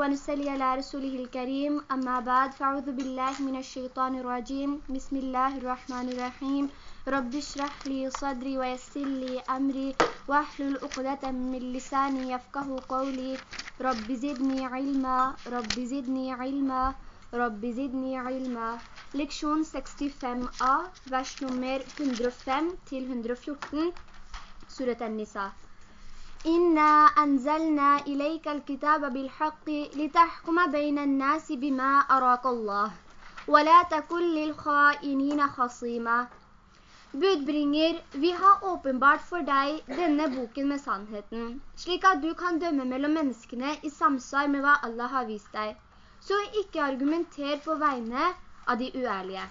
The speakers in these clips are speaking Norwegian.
ونسلي على رسوله الكريم. أما بعد فأعوذ بالله من الشيطان الرجيم. بسم الله الرحمن الرحيم. رب اشرح لي صدري ويسر لي أمري واحلل عقدة من لساني يفقه قولي. رب زدني علما. رب زدني علما. رب زدني علما. Leksjon 65a, vers nummer 105 til 114, Surat An-Nisa. إنا أنزلنا إليك الكتاب بالحق لتحكم بين الناس بما أراك الله ولا تكن للخائنين خصيما Budbringer, vi har åpenbart for deg denne boken med sannheten, slik at du kan dømme mellom menneskene i samsvar med hva Allah har vist deg. Så ikke argumenter på vegne av de uærlige.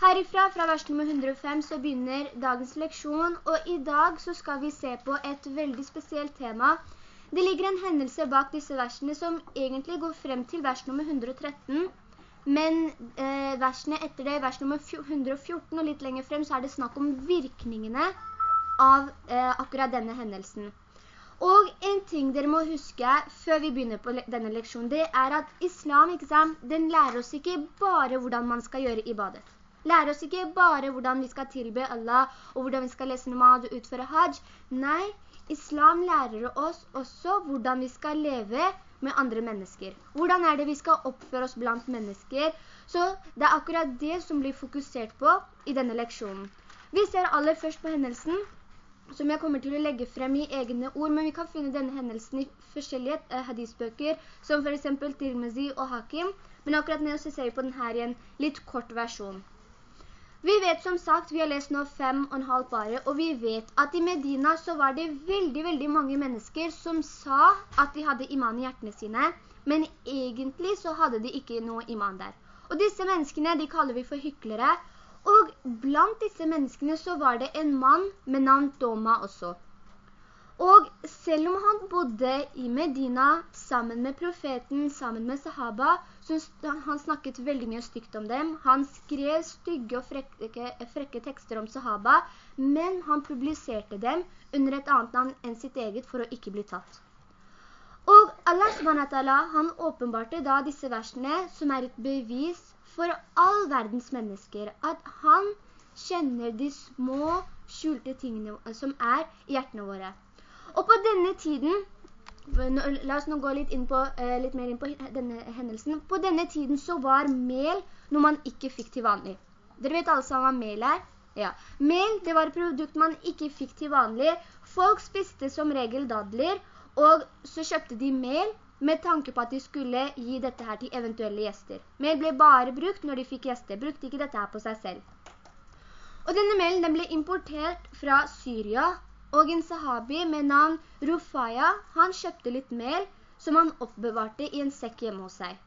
Herifra, fra vers nummer 105, så begynner dagens leksjon, og i dag så skal vi se på et veldig spesielt tema. Det ligger en hendelse bak disse versene som egentlig går frem til vers nummer 113, men eh, versene etter det, vers nummer 114 og litt lenger frem, så er det snakk om virkningene av eh, akkurat denne hendelsen. Og en ting dere må huske før vi begynner på denne leksjonen, det er at islam, ikke sant, den lærer oss ikke bare hvordan man skal gjøre ibadet. Lærer oss ikke bare hvordan vi skal tilbe Allah, og hvordan vi skal lese namad og utføre hajj. Nei, islam lærer oss også hvordan vi skal leve med andre mennesker. Hvordan er det vi skal oppføre oss blant mennesker? Så det er akkurat det som blir fokusert på i denne leksjonen. Vi ser aller først på hendelsen, som jeg kommer til å legge frem i egne ord, men vi kan finne denne hendelsen i forskjellige eh, hadisbøker, som for eksempel Tirmizi og Hakim, men akkurat nå så ser vi på denne i en litt kort versjon. Vi vet som sagt, vi har lest nå fem og en halv bare, og vi vet at i Medina så var det veldig, veldig mange mennesker som sa at de hadde iman i hjertene sine, men egentlig så hadde de ikke noe iman der. Og disse menneskene, de kaller vi for hyklere, og blant disse menneskene så var det en mann med navn Doma også. Og selv om han bodde i Medina sammen med profeten, sammen med sahaba, han snakket veldig mye stygt om dem. Han skrev stygge og frekke, frekke tekster om sahaba, men han publiserte dem under et annet navn enn sitt eget for å ikke bli tatt. Og Allah SWT, han åpenbarte da disse versene som er et bevis for all verdens mennesker, at han kjenner de små skjulte tingene som er i hjertene våre. Og på denne tiden, la oss nå gå litt, på, eh, litt, mer inn på denne hendelsen, på denne tiden så var mel noe man ikke fikk til vanlig. Dere vet alle sammen hva mel er? Ja. Mel, det var et produkt man ikke fikk til vanlig. Folk spiste som regel dadler, og så kjøpte de mel med tanke på at de skulle gi dette her til eventuelle gjester. Mel ble bare brukt når de fikk gjester, brukte ikke dette her på seg selv. Og denne melen den ble importert fra Syria, og en sahabi med navn Rufaya, han kjøpte litt mel som han oppbevarte i en sekk hjemme hos seg.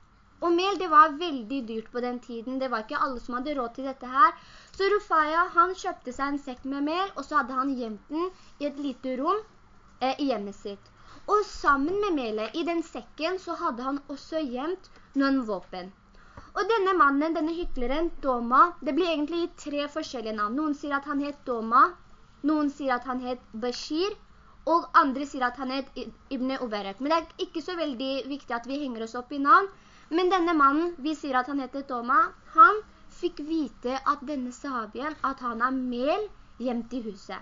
Og mel, det var veldig dyrt på den tiden. Det var ikke alle som hadde råd til dette her. Så Rufaya, han kjøpte seg en sekk med mel, og så hadde han gjemt den i et lite rom eh, i hjemmet sitt. Og sammen med melet, i den sekken, så hadde han også gjemt noen våpen. Og denne mannen, denne hykleren, Doma, det blir egentlig gitt tre forskjellige navn. Noen sier at han het Doma, noen sier at han het Bashir, og andre sier at han het Ibn Uberek. Men det er ikke så veldig viktig at vi henger oss opp i navn. Men denne mannen, vi sier at han heter Toma, han fikk vite at denne sahabien, at han har mel hjem i huset.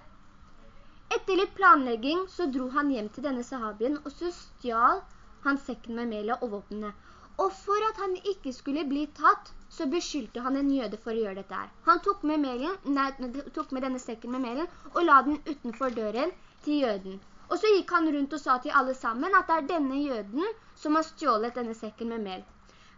Etter litt planlegging så dro han hjem til denne sahabien, og så stjal han sekken med melet og våpnene. Og for at han ikke skulle bli tatt, så beskyldte han en jøde for å gjøre dette her. Han tok med, melen, nei, tok med denne sekken med melen og la den utenfor døren til jøden. Og så gikk han rundt og sa til alle sammen at det er denne jøden som har stjålet denne sekken med mel.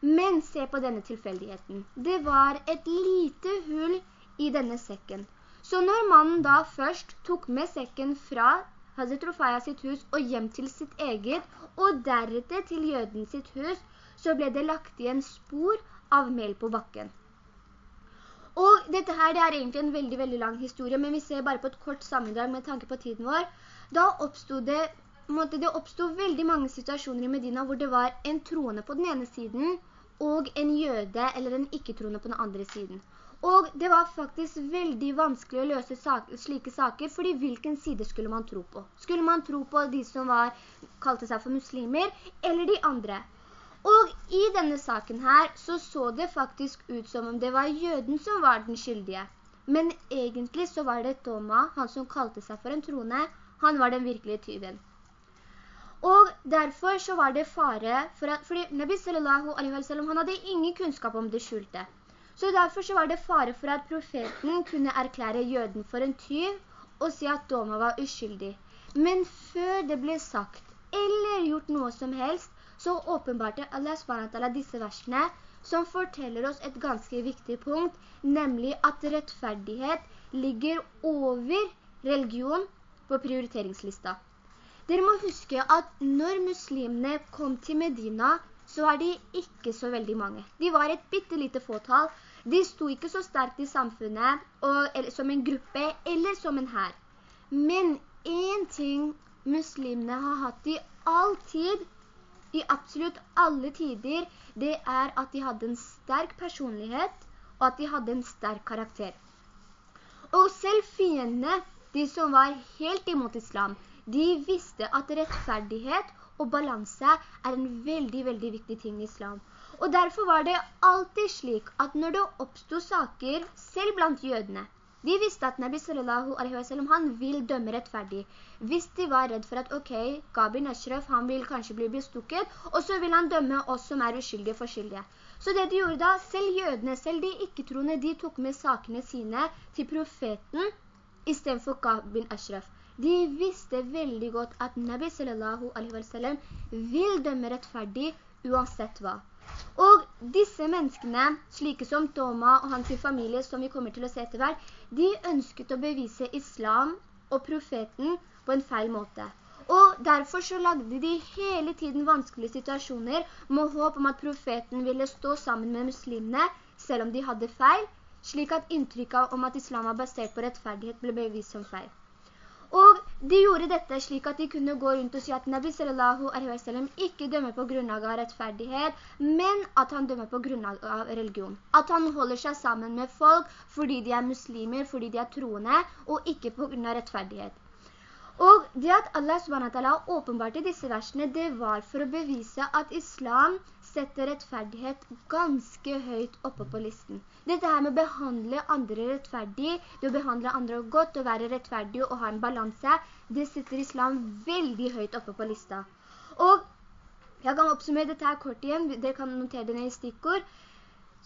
Men se på denne tilfeldigheten. Det var et lite hull i denne sekken. Så når mannen da først tok med sekken fra Hazret Rufaya sitt hus og hjem til sitt eget, og deretter til jøden sitt hus, så ble det lagt igjen spor av mel på bakken. Og dette her, det er egentlig en veldig, veldig lang historie, men vi ser bare på et kort sammendrag med tanke på tiden vår. Da oppstod det, måtte det oppstod veldig mange situasjoner i Medina hvor det var en troende på den ene siden, og en jøde eller en ikke-troende på den andre siden. Og det var faktisk veldig vanskelig å løse slike saker, fordi hvilken side skulle man tro på? Skulle man tro på de som var, kalte seg for muslimer, eller de andre? Og i denne saken her så så det faktisk ut som om det var jøden som var den skyldige. Men egentlig så var det Toma, han som kalte seg for en trone, han var den virkelige tyven. Og derfor så var det fare for at, fordi Nabi sallallahu alaihi wa sallam, han hadde ingen kunnskap om det skjulte. Så derfor så var det fare for at profeten kunne erklære jøden for en tyv og si at Toma var uskyldig. Men før det ble sagt, eller gjort noe som helst, så åpenbarte Allah SWT disse versene som forteller oss et ganske viktig punkt, nemlig at rettferdighet ligger over religion på prioriteringslista. Dere må huske at når muslimene kom til Medina, så var de ikke så veldig mange. De var et bittelite fåtal. De sto ikke så sterkt i samfunnet og, eller, som en gruppe eller som en her. Men en ting muslimene har hatt i all tid, i absolutt alle tider, det er at de hadde en sterk personlighet, og at de hadde en sterk karakter. Og selv fiendene, de som var helt imot islam, de visste at rettferdighet og balanse er en veldig, veldig viktig ting i islam. Og derfor var det alltid slik at når det oppstod saker, selv blant jødene, de visste at Nabi sallallahu alaihi wa sallam, han vil dømme rettferdig. Hvis de var redd for at, ok, Gabi Nashraf, han vil kanskje bli bestukket, og så vil han dømme oss som er uskyldige for skyldige. Så det de gjorde da, selv jødene, selv de ikke-troende, de tok med sakene sine til profeten, i stedet for Gabi Ashraf. De visste veldig godt at Nabi sallallahu alaihi wa sallam vil dømme rettferdig uansett hva. Og disse menneskene, slike som Toma og hans familie, som vi kommer til å se etter hver, de ønsket å bevise islam og profeten på en feil måte. Og derfor så lagde de hele tiden vanskelige situasjoner med håp om at profeten ville stå sammen med muslimene, selv om de hadde feil, slik at inntrykket om at islam var basert på rettferdighet ble bevist som feil. De gjorde dette slik at de kunne gå rundt og si at Nabi sallallahu alaihi wa sallam ikke dømmer på grunnlag av rettferdighet, men at han dømmer på grunnlag av religion. At han holder seg sammen med folk fordi de er muslimer, fordi de er troende, og ikke på grunn av rettferdighet. Og det at Allah subhanahu åpenbarte disse versene, det var for å bevise at islam setter rettferdighet ganske høyt oppe på listen. Dette her med å behandle andre rettferdig, det å behandle andre godt, å være rettferdig og ha en balanse, det setter islam veldig høyt oppe på lista. Og jeg kan oppsummere dette her kort igjen, dere kan notere det ned i stikkord.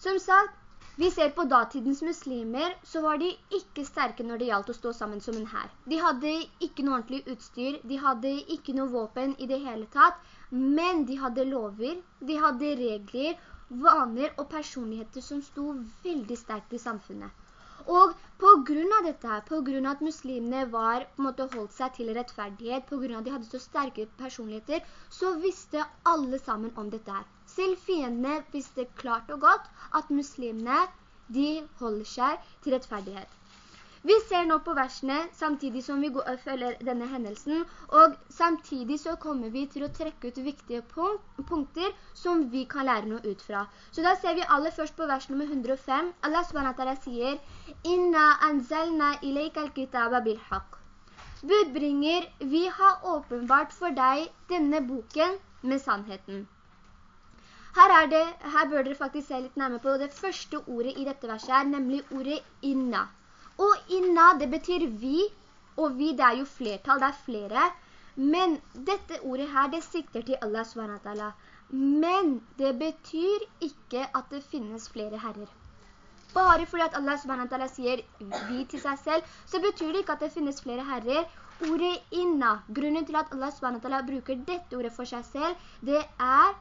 Som sagt, vi ser på datidens muslimer, så var de ikke sterke når det gjaldt å stå sammen som en her. De hadde ikke noe ordentlig utstyr, de hadde ikke noe våpen i det hele tatt, men de hadde lover, de hadde regler, vaner og personligheter som sto veldig sterkt i samfunnet. Og på grunn av dette her, på grunn av at muslimene var, på en måte holdt seg til rettferdighet, på grunn av at de hadde så sterke personligheter, så visste alle sammen om dette her. Selv fiendene visste klart og godt at muslimene, de holder seg til rettferdighet. Vi ser nå på versene samtidig som vi går, følger denne hendelsen, og samtidig så kommer vi til å trekke ut viktige punkter som vi kan lære noe ut fra. Så da ser vi aller først på vers nummer 105. Allah SWT sier «Inna anzalna ilayka al-kitaba bil-haq». Budbringer, vi har åpenbart for deg denne boken med sannheten. Her, det, her bør dere faktisk se litt nærmere på det første ordet i dette verset er, nemlig ordet «inna». Og inna, det betyr vi, og vi det er jo flertall, det er flere. Men dette ordet her, det sikter til Allah SWT. Men det betyr ikke at det finnes flere herrer. Bare fordi at Allah SWT sier vi til seg selv, så betyr det ikke at det finnes flere herrer. Ordet inna, grunnen til at Allah SWT bruker dette ordet for seg selv, det er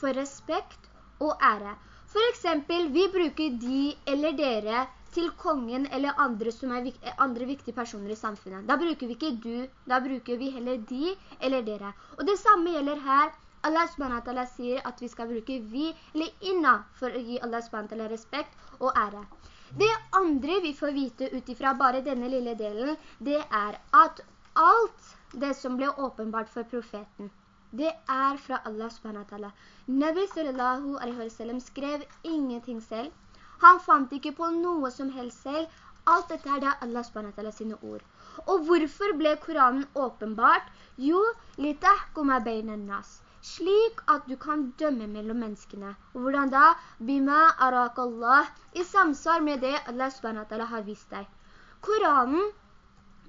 for respekt og ære. For eksempel, vi bruker de eller dere til kongen eller andre, som er andre viktige personer i samfunnet. Da bruker vi ikke du, da bruker vi heller de eller dere. Og det samme gjelder her. Allah subhanahu sier at vi skal bruke vi eller inna for å gi Allah subhanahu respekt og ære. Det andre vi får vite utifra bare denne lille delen, det er at alt det som ble åpenbart for profeten, det er fra Allah subhanahu Nabi sallallahu skrev ingenting selv. Han fant ikke på noe som helst selv. Alt dette her, det er Allah SWT sine ord. Og hvorfor ble Koranen åpenbart? Jo, litahkuma beinan nas. slik at du kan dømme mellom menneskene. Og hvordan da? Bima arak Allah, i samsvar med det Allah SWT har vist deg. Koranen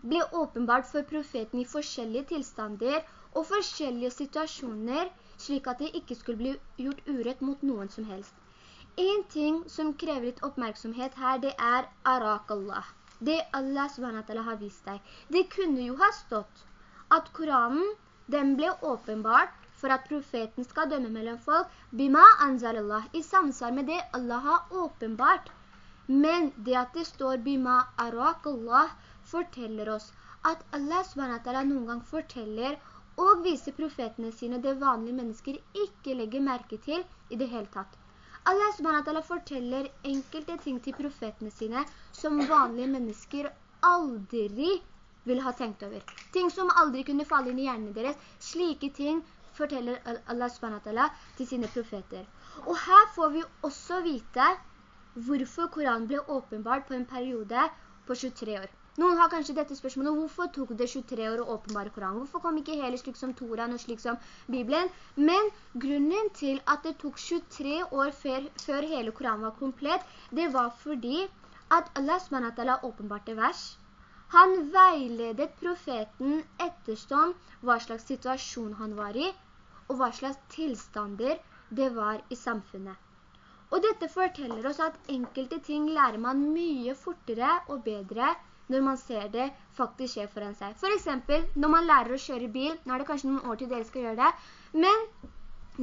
ble åpenbart for profeten i forskjellige tilstander og forskjellige situasjoner, slik at det ikke skulle bli gjort urett mot noen som helst. En ting som krever litt oppmerksomhet her, det er arak Allah. Det Allah SWT har vist deg. Det kunne jo ha stått at Koranen, den ble åpenbart for at profeten skal dømme mellom folk, bima anzalallah, i samsvar med det Allah har åpenbart. Men det at det står bima arak Allah, forteller oss at Allah SWT noen gang forteller og viser profetene sine det vanlige mennesker ikke legger merke til i det hele tatt. Allah SWT forteller enkelte ting til profetene sine som vanlige mennesker aldri vil ha tenkt over. Ting som aldri kunne falle inn i hjernen deres. Slike ting forteller Allah SWT til sine profeter. Og her får vi også vite hvorfor Koranen ble åpenbart på en periode på 23 år. Noen har kanskje dette spørsmålet, hvorfor tok det 23 år å åpenbare Koranen? Hvorfor kom ikke hele slik som Toran og slik som Bibelen? Men grunnen til at det tok 23 år før, før hele Koranen var komplett, det var fordi at Allah SWT åpenbarte vers, han veiledet profeten ettersom hva slags situasjon han var i, og hva slags tilstander det var i samfunnet. Og dette forteller oss at enkelte ting lærer man mye fortere og bedre når man ser det faktisk skje foran seg. For eksempel, når man lærer å kjøre bil, nå er det kanskje noen år til dere skal gjøre det, men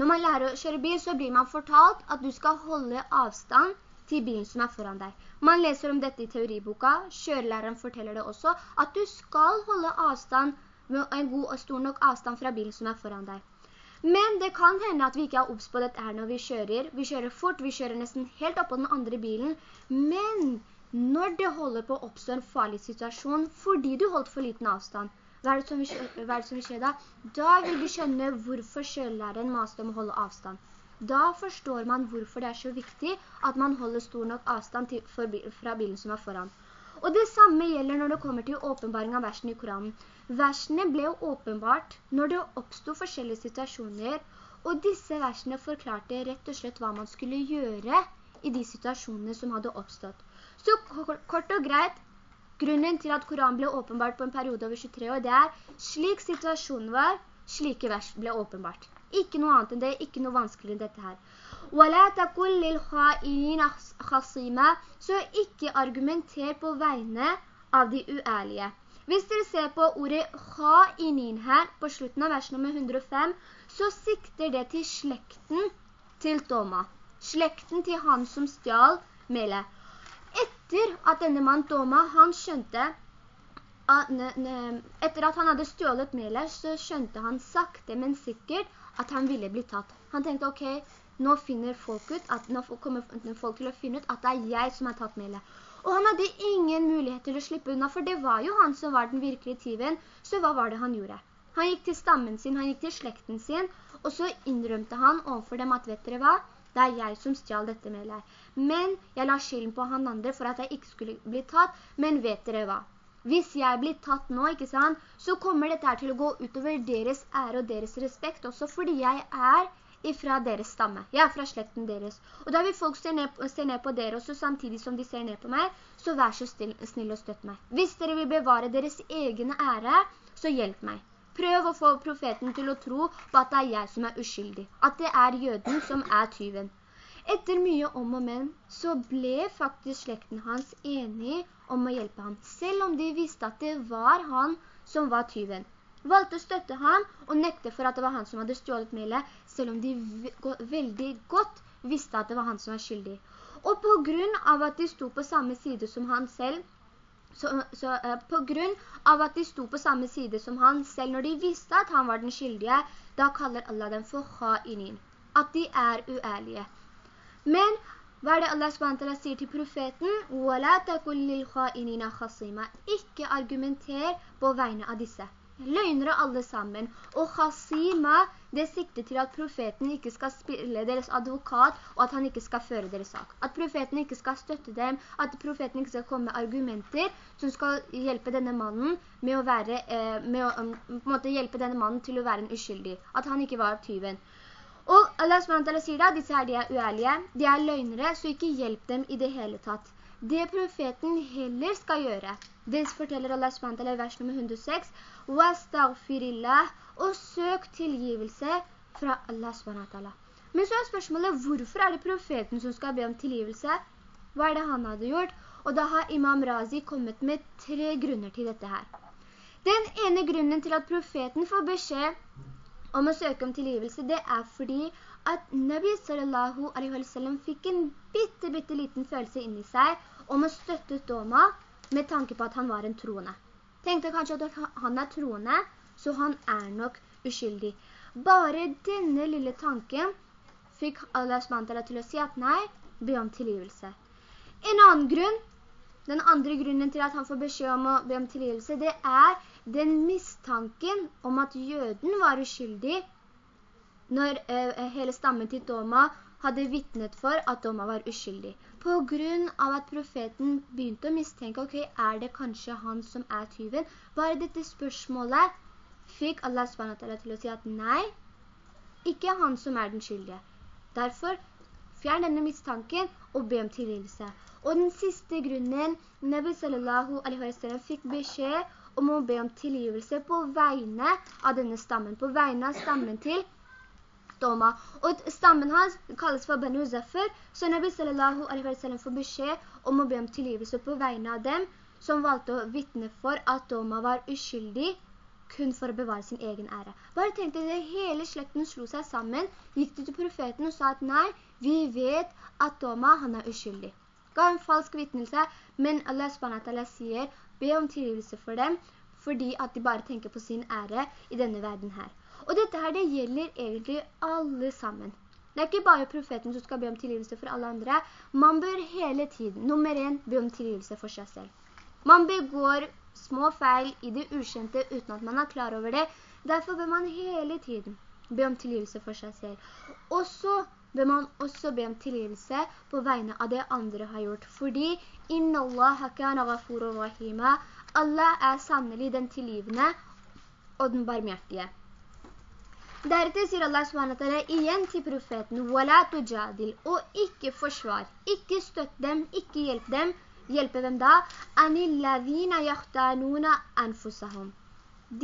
når man lærer å kjøre bil, så blir man fortalt at du skal holde avstand til bilen som er foran deg. Man leser om dette i teoriboka, kjørelæreren forteller det også, at du skal holde avstand med en god og stor nok avstand fra bilen som er foran deg. Men det kan hende at vi ikke har obs på dette her når vi kjører. Vi kjører fort, vi kjører nesten helt opp på den andre bilen. Men når det holder på å oppstå en farlig situasjon fordi du holdt for liten avstand, hva er det som vil, skje da? Da vil du skjønne hvorfor kjørelæreren master om å holde avstand. Da forstår man hvorfor det er så viktig at man holder stor nok avstand til, for, fra bilen som er foran. Og det samme gjelder når det kommer til åpenbaring av versene i Koranen. Versene ble jo åpenbart når det oppstod forskjellige situasjoner, og disse versene forklarte rett og slett hva man skulle gjøre i de situasjonene som hadde oppstått. Så kort og greit, grunnen til at Koran ble åpenbart på en periode over 23 år, det er slik situasjonen var, slike vers ble åpenbart. Ikke noe annet enn det, ikke noe vanskeligere enn dette her. Så ikke argumenter på vegne av de uærlige. Hvis dere ser på ordet kha'inin her, på slutten av vers nummer 105, så sikter det til slekten til Doma. Slekten til han som stjal melet. Etter at denne mann Doma, han skjønte etter at han hadde stjålet melet, så skjønte han sakte, men sikkert at han ville bli tatt. Han tenkte, ok, nå finner folk ut, at, nå kommer folk til å finne ut at det er jeg som har tatt melet. Og han hadde ingen mulighet til å slippe unna, for det var jo han som var den virkelige tiven, Så hva var det han gjorde? Han gikk til stammen sin, han gikk til slekten sin, og så innrømte han overfor dem at, vet dere hva? Det er jeg som stjal dette melet. Men jeg la skylden på han andre for at jeg ikke skulle bli tatt, men vet dere hva? Hvis jeg blir tatt nå, ikke sant, så kommer dette til å gå utover deres ære og deres respekt også, fordi jeg er ifra deres stamme. Jeg er fra slekten deres. Og da vil folk se ned, se ned på dere også, samtidig som de ser ned på meg, så vær så still, snill og støtt meg. Hvis dere vil bevare deres egne ære, så hjelp meg. Prøv å få profeten til å tro på at det er jeg som er uskyldig. At det er jøden som er tyven. Etter mye om og men, så ble faktisk slekten hans enig om å hjelpe ham, selv om de visste at det var han som var tyven. Valgte å støtte ham og nekte for at det var han som hadde stjålet melet, selv om de veldig godt visste at det var han som var skyldig. Og på grunn av at de sto på samme side som han selv, så, så uh, på grunn av at de sto på samme side som han selv når de visste at han var den skyldige, da kaller Allah dem for ha'inin, at de er uærlige. Men hva er det Allah SWT sier til profeten? Ikke argumenter på vegne av disse. løgnere alle sammen. Og khasima, det sikter til at profeten ikke skal spille deres advokat, og at han ikke skal føre deres sak. At profeten ikke skal støtte dem, at profeten ikke skal komme med argumenter som skal hjelpe denne mannen med å være, eh, med å, hjelpe denne mannen til å være en uskyldig. At han ikke var tyven. Og Allah SWT sier da, disse her de er uærlige, de er løgnere, så ikke hjelp dem i det hele tatt. Det profeten heller skal gjøre, det forteller Allah SWT i vers nummer 106, «Wastaghfirillah» og søk tilgivelse fra Allah SWT. Men så er spørsmålet, hvorfor er det profeten som skal be om tilgivelse? Hva er det han hadde gjort? Og da har Imam Razi kommet med tre grunner til dette her. Den ene grunnen til at profeten får beskjed om å søke om tilgivelse, det er fordi at Nabi sallallahu alaihi wa sallam fikk en bitte, bitte liten følelse inni seg om å støtte Doma med tanke på at han var en troende. Tenkte kanskje at han er troende, så han er nok uskyldig. Bare denne lille tanken fikk Allah SWT til å si at nei, be om tilgivelse. En annen grunn, den andre grunnen til at han får beskjed om å be om tilgivelse, det er den mistanken om at jøden var uskyldig når eh, hele stammen til Doma hadde vittnet for at Doma var uskyldig. På grunn av at profeten begynte å mistenke, ok, er det kanskje han som er tyven? Bare dette spørsmålet fikk Allah SWT til å si at nei, ikke han som er den skyldige. Derfor fjern denne mistanken og be om tilgivelse. Og den siste grunnen, Nabi sallallahu alaihi wa sallam fikk beskjed om å be om tilgivelse på vegne av denne stammen, på vegne av stammen til Doma. Og stammen hans kalles for Banu Zafir, så Nabi sallallahu alaihi wa sallam får beskjed om å be om tilgivelse på vegne av dem, som valgte å vittne for at Doma var uskyldig, kun for å bevare sin egen ære. Bare tenkte det, hele slekten slo seg sammen, gikk de til profeten og sa at nei, vi vet at Doma, han er uskyldig. Ga en falsk vittnelse, men Allah SWT sier, be om tilgivelse for dem, fordi at de bare tenker på sin ære i denne verden her. Og dette her, det gjelder egentlig alle sammen. Det er ikke bare profeten som skal be om tilgivelse for alle andre. Man bør hele tiden, nummer en, be om tilgivelse for seg selv. Man begår små feil i det ukjente uten at man er klar over det. Derfor bør man hele tiden be om tilgivelse for seg selv. Og så bør man også be om tilgivelse på vegne av det andre har gjort. Fordi «Inna Allah kana ghafurur rahima» Allah er sannelig den tilgivende og den barmhjertige. Deretter sier Allah SWT igjen til profeten, «Wala tujadil», og ikke forsvar, ikke støtt dem, ikke hjelp dem, hjelpe dem da, «Anillavina yahtanuna anfusahum»,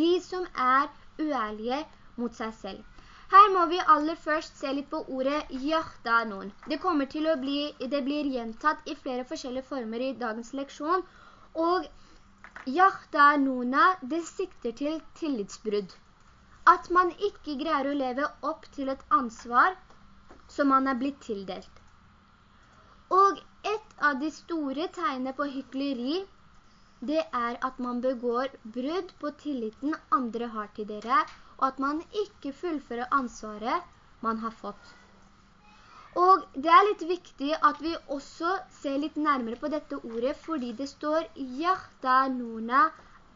de som er uærlige mot seg selv. Her må vi aller først se litt på ordet «yahtanun». Det kommer til å bli, det blir gjentatt i flere forskjellige former i dagens leksjon, og «yahtanuna» det sikter til tillitsbrudd at man ikke greier å leve opp til et ansvar som man er blitt tildelt. Og et av de store tegnene på hykleri, det er at man begår brudd på tilliten andre har til dere, og at man ikke fullfører ansvaret man har fått. Og det er litt viktig at vi også ser litt nærmere på dette ordet, fordi det står «Yahdanuna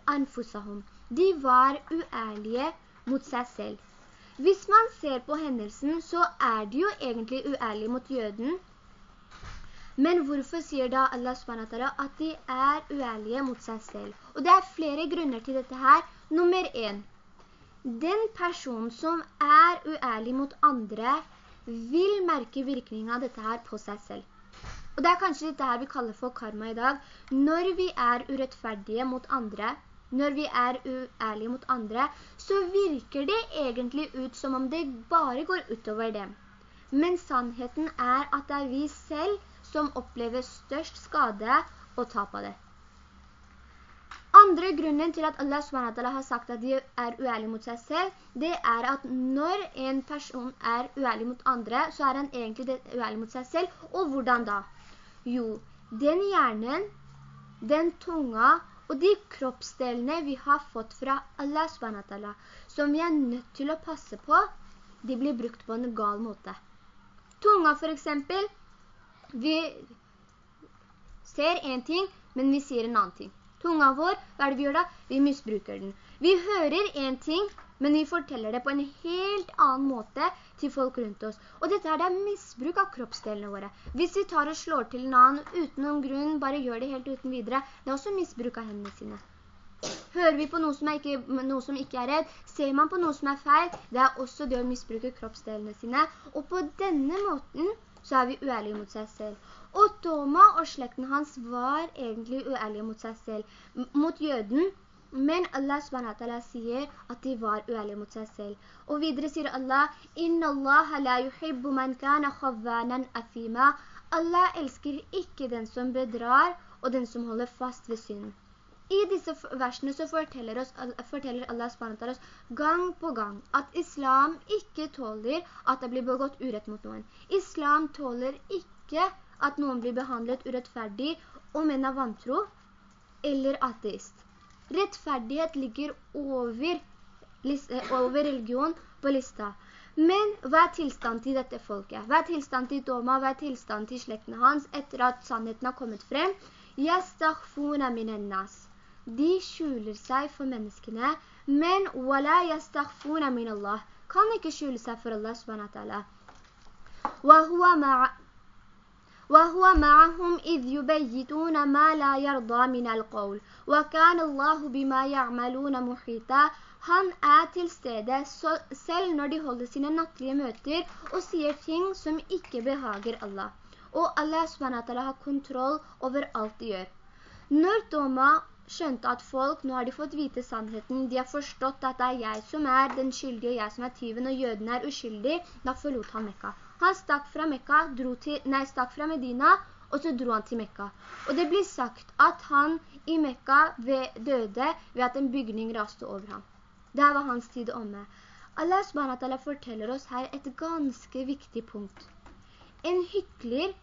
anfusahum». De var uærlige mot seg selv. Hvis man ser på hendelsen, så er de jo egentlig uærlige mot jøden. Men hvorfor sier da Allah SWT at de er uærlige mot seg selv? Og det er flere grunner til dette her. Nummer en, den personen som er uærlig mot andre, vil merke virkningen av dette her på seg selv. Og det er kanskje dette her vi kaller for karma i dag. Når vi er urettferdige mot andre, når vi er uærlige mot andre, så virker det egentlig ut som om det bare går utover dem. Men sannheten er at det er vi selv som opplever størst skade og tap av det. Andre grunnen til at Allah SWT har sagt at de er uærlige mot seg selv, det er at når en person er uærlig mot andre, så er han egentlig uærlig mot seg selv. Og hvordan da? Jo, den hjernen, den tunga og de kroppsdelene vi har fått fra Allah SWT, som vi er nødt til å passe på, de blir brukt på en gal måte. Tunga for eksempel, vi ser en ting, men vi sier en annen ting. Tunga vår, hva er det vi gjør da? Vi misbruker den. Vi hører en ting, men vi forteller det på en helt annen måte til folk rundt oss. Og dette her det er misbruk av kroppsdelene våre. Hvis vi tar og slår til en annen uten noen grunn, bare gjør det helt uten videre, det er også misbruk av hendene sine. Hører vi på noe som, ikke, noe som ikke er redd, ser man på noe som er feil, det er også det å misbruke kroppsdelene sine. Og på denne måten så er vi uærlige mot seg selv. Og Toma og slekten hans var egentlig uærlige mot seg selv. Mot jøden men Allah SWT sier at de var uærlige mot seg selv. Og videre sier Allah, «Inna Allah la yuhibbu man kana khavvanan afima». Allah elsker ikke den som bedrar, og den som holder fast ved synd. I disse versene så forteller, oss, forteller Allah SWT oss gang på gang at islam ikke tåler at det blir begått urett mot noen. Islam tåler ikke at noen blir behandlet urettferdig om en er vantro eller ateist. Rettferdighet ligger over, eh, over religion på lista. Men hva er tilstand til dette folket? Hva er tilstand til Doma? Hva er tilstand til slektene hans etter at sannheten har kommet frem? «Yastaghfuna minennas». De skjuler seg for menneskene, men «Wala yastaghfuna minallah». Kan ikke skjule seg for Allah subhanahu wa ta'ala. وهو معهم إذ يبيتون ما لا يرضى من القول وكان الله بما يعملون محيطا Han er til stede selv når de holder sine nattlige møter og sier ting som ikke behager Allah. Og Allah SWT har kontroll over alt de gjør. Når Doma skjønte at folk, nå har de fått vite sannheten, de har forstått at det er jeg som er den skyldige, og jeg som er tyven, og jøden er uskyldig, da forlot han Mekka. Han stakk fra, Mekka, til, nei, stakk fra Medina, og så dro han til Mekka. Og det blir sagt at han i Mekka døde ved at en bygning raste over ham. Det var hans tid omme. Allah SWT forteller oss her et ganske viktig punkt. En hykler,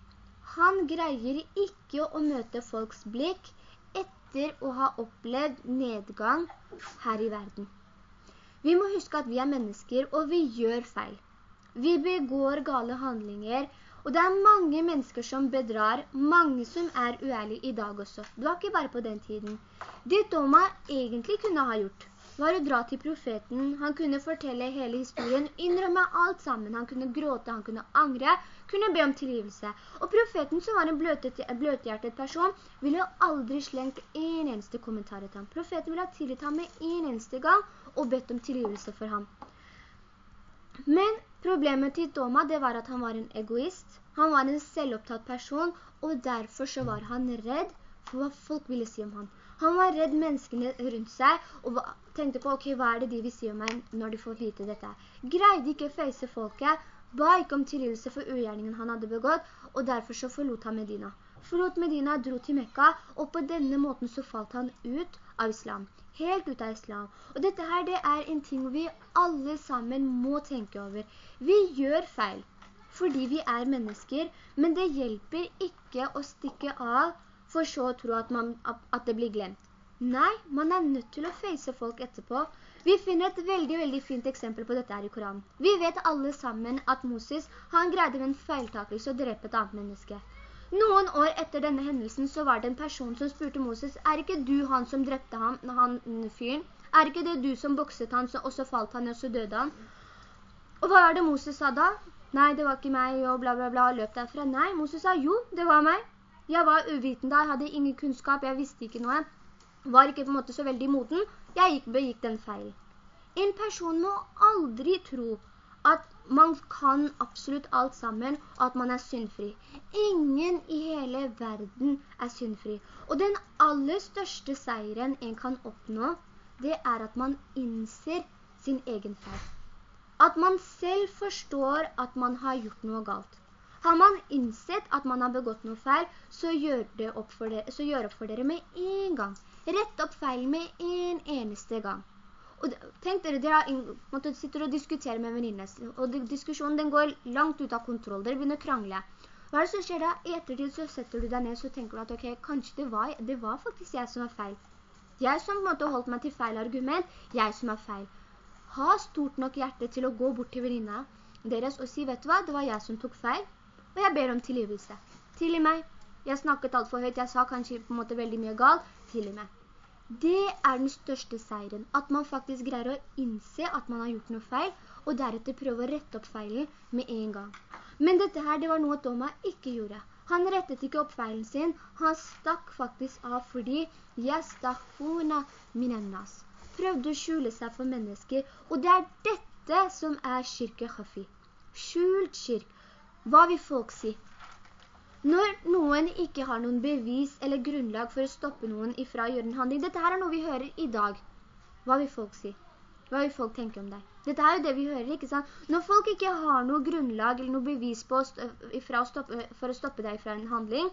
han greier ikke å møte folks blikk etter å ha opplevd nedgang her i verden. Vi må huske at vi er mennesker, og vi gjør feil. Vi begår gale handlinger, og det er mange mennesker som bedrar, mange som er uærlige i dag også. Det var ikke bare på den tiden. Det Toma egentlig kunne ha gjort, var å dra til profeten. Han kunne fortelle hele historien, innrømme alt sammen. Han kunne gråte, han kunne angre, kunne be om tilgivelse. Og profeten, som var en bløthjertet person, ville aldri slengt en eneste kommentar til ham. Profeten ville ha tilgitt ham med en eneste gang og bedt om tilgivelse for ham. Men Problemet til Doma det var at han var en egoist. Han var en selvopptatt person, og derfor så var han redd for hva folk ville si om han. Han var redd menneskene rundt seg, og tenkte på, ok, hva er det de vil si om meg når de får vite dette? Greide ikke face folket, ba ikke om tilgivelse for ugjerningen han hadde begått, og derfor så forlot han Medina. Forlot Medina, dro til Mekka, og på denne måten så falt han ut av islam helt ut av islam. Og dette her, det er en ting vi alle sammen må tenke over. Vi gjør feil fordi vi er mennesker, men det hjelper ikke å stikke av for så å tro at, man, at det blir glemt. Nei, man er nødt til å face folk etterpå. Vi finner et veldig, veldig fint eksempel på dette her i Koranen. Vi vet alle sammen at Moses, han greide med en feiltakelse å drepe et annet menneske. Noen år etter denne hendelsen så var det en person som spurte Moses, er ikke du han som drepte ham, han fyren? Er ikke det du som bokset han, og så falt han, og så døde han? Og hva var det Moses sa da? Nei, det var ikke meg, og bla bla bla, løp derfra. Nei, Moses sa, jo, det var meg. Jeg var uviten da, jeg hadde ingen kunnskap, jeg visste ikke noe. Var ikke på en måte så veldig moden. Jeg gikk, begikk den feil. En person må aldri tro at man kan absolutt alt sammen, og at man er syndfri. Ingen i hele verden er syndfri. Og den aller største seieren en kan oppnå, det er at man innser sin egen feil. At man selv forstår at man har gjort noe galt. Har man innsett at man har begått noe feil, så gjør, opp for dere, så gjør opp for dere med en gang. Rett opp feil med en eneste gang. Og tenk dere, dere sitter og diskuterer med venninnes, og diskusjonen den går langt ut av kontroll. Dere begynner å krangle. Hva er det som skjer da? Ettertid så setter du deg ned, så tenker du at ok, kanskje det var, det var faktisk jeg som var feil. Jeg som på en måte holdt meg til feil argument, jeg som er feil. Ha stort nok hjerte til å gå bort til venninna deres og si, vet du hva, det var jeg som tok feil, og jeg ber om tilgivelse. Tilgi meg. Jeg snakket alt for høyt, jeg sa kanskje på en måte veldig mye galt. Tilgi meg. Det er den største seiren, at man faktisk greier å innse at man har gjort noe feil, og deretter prøve å rette opp feilen med en gang. Men dette her, det var noe Toma ikke gjorde. Han rettet ikke opp feilen sin, han stakk faktisk av fordi «Yastakhuna minennas» prøvde å skjule seg for mennesker, og det er dette som er kirke khafi. Skjult kirk. Hva vil folk si? Når noen ikke har noen bevis eller grunnlag for å stoppe noen ifra å gjøre en handling, dette her er noe vi hører i dag. Hva vil folk si? Hva vil folk tenke om deg? Dette er jo det vi hører, ikke sant? Når folk ikke har noe grunnlag eller noe bevis på, å stoppe, for å stoppe deg fra en handling,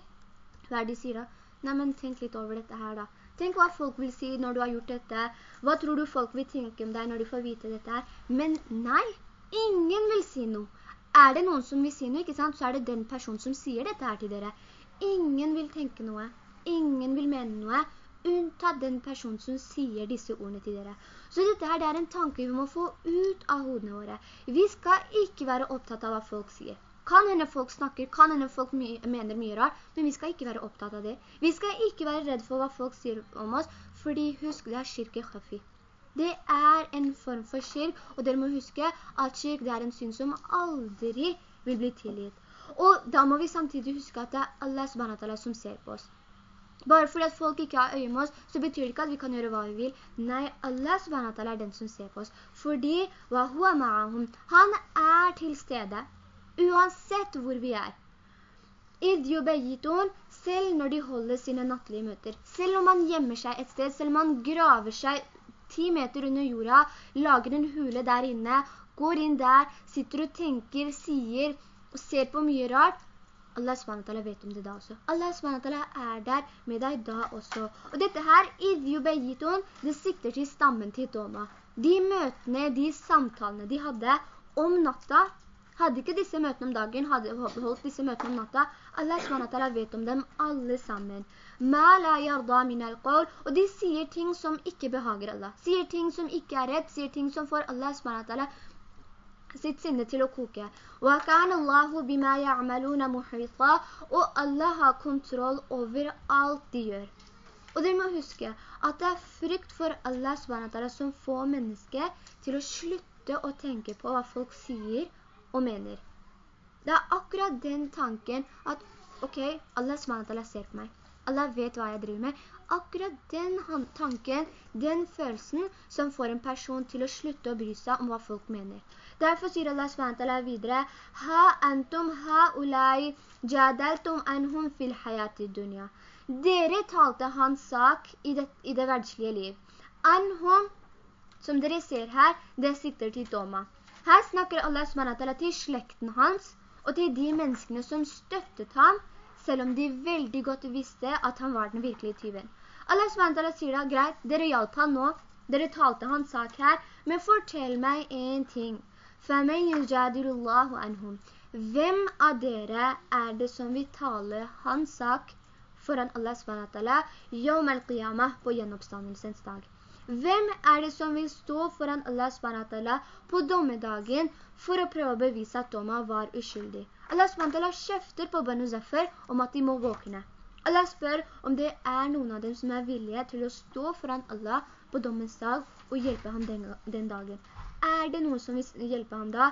hva er det de sier da? Nei, men tenk litt over dette her da. Tenk hva folk vil si når du har gjort dette. Hva tror du folk vil tenke om deg når de får vite dette her? Men nei, ingen vil si noe. Er det noen som vil si noe, ikke sant? Så er det den personen som sier dette her til dere. Ingen vil tenke noe. Ingen vil mene noe. Unntatt den personen som sier disse ordene til dere. Så dette her det er en tanke vi må få ut av hodene våre. Vi skal ikke være opptatt av hva folk sier. Kan henne folk snakker, kan henne folk my mener mye rart, men vi skal ikke være opptatt av det. Vi skal ikke være redd for hva folk sier om oss, fordi husk, det er kirke khafi. Det er en form for kirk, og dere må huske at kirk er en synd som aldri vil bli tilgitt. Og da må vi samtidig huske at det er Allah subhanahu som ser på oss. Bare fordi at folk ikke har øye med oss, så betyr det ikke at vi kan gjøre hva vi vil. Nei, Allah subhanahu er den som ser på oss. Fordi han er til stede, uansett hvor vi er. selv når de holder sine nattlige møter, selv om man gjemmer seg et sted, selv om man graver seg ti meter under jorda, lager en hule der inne, går inn der, sitter og tenker, sier og ser på mye rart, Allah SWT vet om det da også. Allah SWT er der med deg da også. Og dette her, idiobegiton, det sikter til stammen til Doma. De møtene, de samtalene de hadde om natta, hadde ikke disse møtene om dagen, hadde holdt disse møtene om natta. Allah SWT vet om dem alle sammen. Og de sier ting som ikke behager Allah. Sier ting som ikke er rett, sier ting som får Allah SWT sitt sinne til å koke. Og Allah har kontroll over alt de gjør. Og dere må huske at det er frykt for Allah som får mennesker til å slutte å tenke på hva folk sier og mener. Det er akkurat den tanken at, ok, Allah SWT ser på meg. Allah vet hva jeg driver med. Akkurat den tanken, den følelsen som får en person til å slutte å bry seg om hva folk mener. Derfor sier Allah SWT videre, «Ha antum ha ulai jadaltum anhum fil hayati dunya». Dere talte hans sak i det, i det verdslige liv. Anhum, som dere ser her, det sitter til Toma. Her snakker Allah SWT til slekten hans, og til de menneskene som støttet ham, selv om de veldig godt visste at han var den virkelige tyven. Allah SWT sier da, greit, dere hjalp han nå, dere talte hans sak her, men fortell meg en ting. Hvem av dere er det som vil tale hans sak foran Allah SWT yawm al-qiyamah på gjenoppstandelsens dag? Hvem er det som vil stå foran Allah SWT på dommedagen for å prøve å bevise at Toma var uskyldig? Allah SWT kjefter på Banu Zafar om at de må våkne. Allah spør om det er noen av dem som er villige til å stå foran Allah på dommens dag og hjelpe ham den, den dagen. Er det noen som vil hjelpe ham da?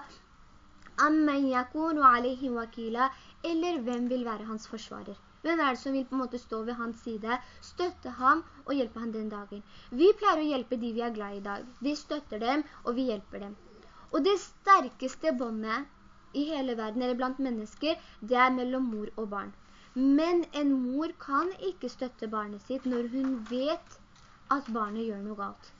Amman yakunu alaihi wakila, eller hvem vil være hans forsvarer? Hvem er det som vil på en måte stå ved hans side, støtte ham og hjelpe ham den dagen? Vi pleier å hjelpe de vi er glad i dag. Vi støtter dem, og vi hjelper dem. Og det sterkeste båndet i hele verden, eller blant mennesker, det er mellom mor og barn. Men en mor kan ikke støtte barnet sitt når hun vet at barnet gjør noe galt.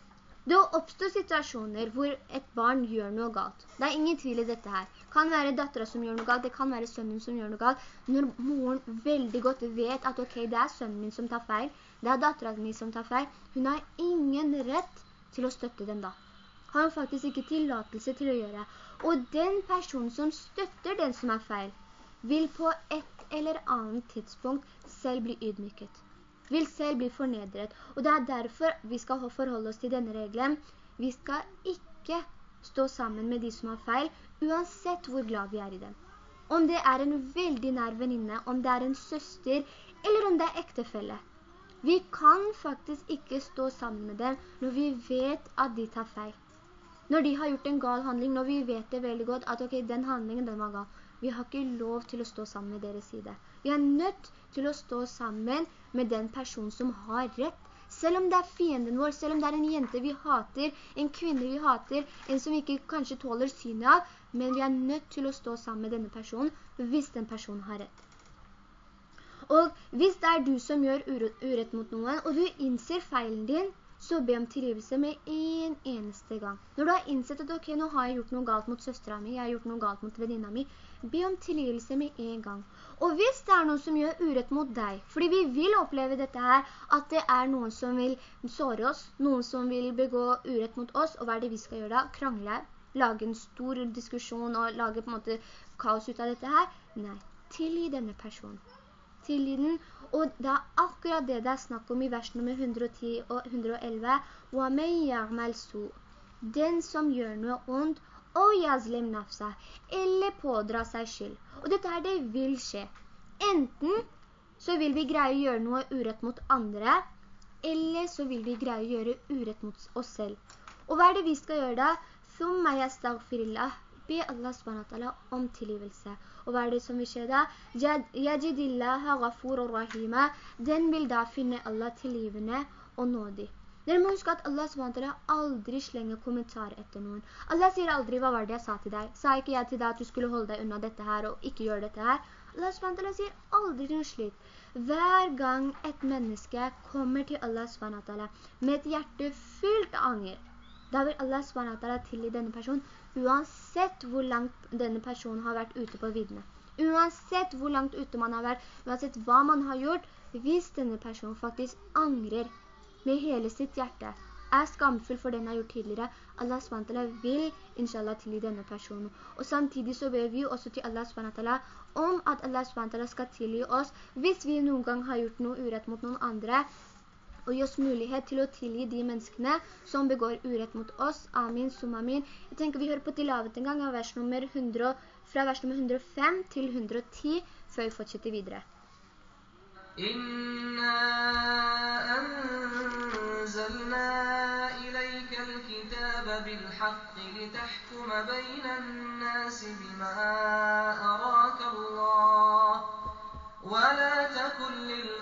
Det oppstår situasjoner hvor et barn gjør noe galt. Det er ingen tvil i dette her. Det kan være datteren som gjør noe galt, det kan være sønnen som gjør noe galt. Når moren veldig godt vet at ok, det er sønnen min som tar feil, det er datteren min som tar feil, hun har ingen rett til å støtte den da. Har hun faktisk ikke tillatelse til å gjøre. Og den personen som støtter den som er feil, vil på et eller annet tidspunkt selv bli ydmyket vil selv bli fornedret. Og det er derfor vi skal forholde oss til denne regelen. Vi skal ikke stå sammen med de som har feil, uansett hvor glad vi er i dem. Om det er en veldig nær venninne, om det er en søster, eller om det er ektefelle. Vi kan faktisk ikke stå sammen med dem når vi vet at de tar feil. Når de har gjort en gal handling, når vi vet det veldig godt at okay, den handlingen den var gal. Vi har ikke lov til å stå sammen med deres side. Vi er nødt til å stå sammen med den personen som har rett. Selv om det er fienden vår, selv om det er en jente vi hater, en kvinne vi hater, en som vi ikke kanskje tåler synet av, men vi er nødt til å stå sammen med denne personen hvis den personen har rett. Og hvis det er du som gjør urett mot noen, og du innser feilen din, så be om tilgivelse med en eneste gang. Når du har innsett at ok, nå har jeg gjort noe galt mot søstra mi, jeg har gjort noe galt mot venninna mi, be om tilgivelse med en gang. Og hvis det er noen som gjør urett mot deg, fordi vi vil oppleve dette her, at det er noen som vil såre oss, noen som vil begå urett mot oss, og hva er det vi skal gjøre da? Krangle, lage en stor diskusjon og lage på en måte kaos ut av dette her? Nei, tilgi denne personen tilliten, og det er akkurat det det er snakk om i vers nummer 110 og 111. «Wamen yagmal su», den som gjør noe ondt, og «yazlim nafsa», eller pådra seg skyld. Og dette her, det vil skje. Enten så vil vi greie å gjøre noe urett mot andre, eller så vil vi greie å gjøre urett mot oss selv. Og hva er det vi skal gjøre da? «Thumma yastagfirillah», be Allah subhanahu wa ta'ala om tilgivelse. Og hva er det som vil skje da? Yajidillaha ghafurur rahima. Den vil da finne Allah tilgivende og nådig. Dere må huske at Allah SWT aldri slenger kommentar etter noen. Allah sier aldri, hva var det jeg sa til deg? Sa ikke jeg til deg at du skulle holde deg unna dette her og ikke gjøre dette her? Allah SWT sier aldri noe slikt. Hver gang et menneske kommer til Allah SWT med et hjerte fullt av anger, da vil Allah SWT tilgi denne personen uansett hvor langt denne personen har vært ute på vidne. Uansett hvor langt ute man har vært, uansett hva man har gjort, hvis denne personen faktisk angrer med hele sitt hjerte, er skamfull for den har gjort tidligere, Allah SWT vil inshallah tilgi denne personen. Og samtidig så ber vi også til Allah SWT om at Allah SWT skal tilgi oss hvis vi noen gang har gjort noe urett mot noen andre, og gi oss mulighet til å tilgi de menneskene som begår urett mot oss. Amin, sum amin. Jeg tenker vi hører på tilavet en gang vers 100, fra vers nummer 105 til 110, før vi fortsetter videre. Inna anzalna ilayka al-kitaba litahkuma bayna nasi bima araka Allah, wa la takun lil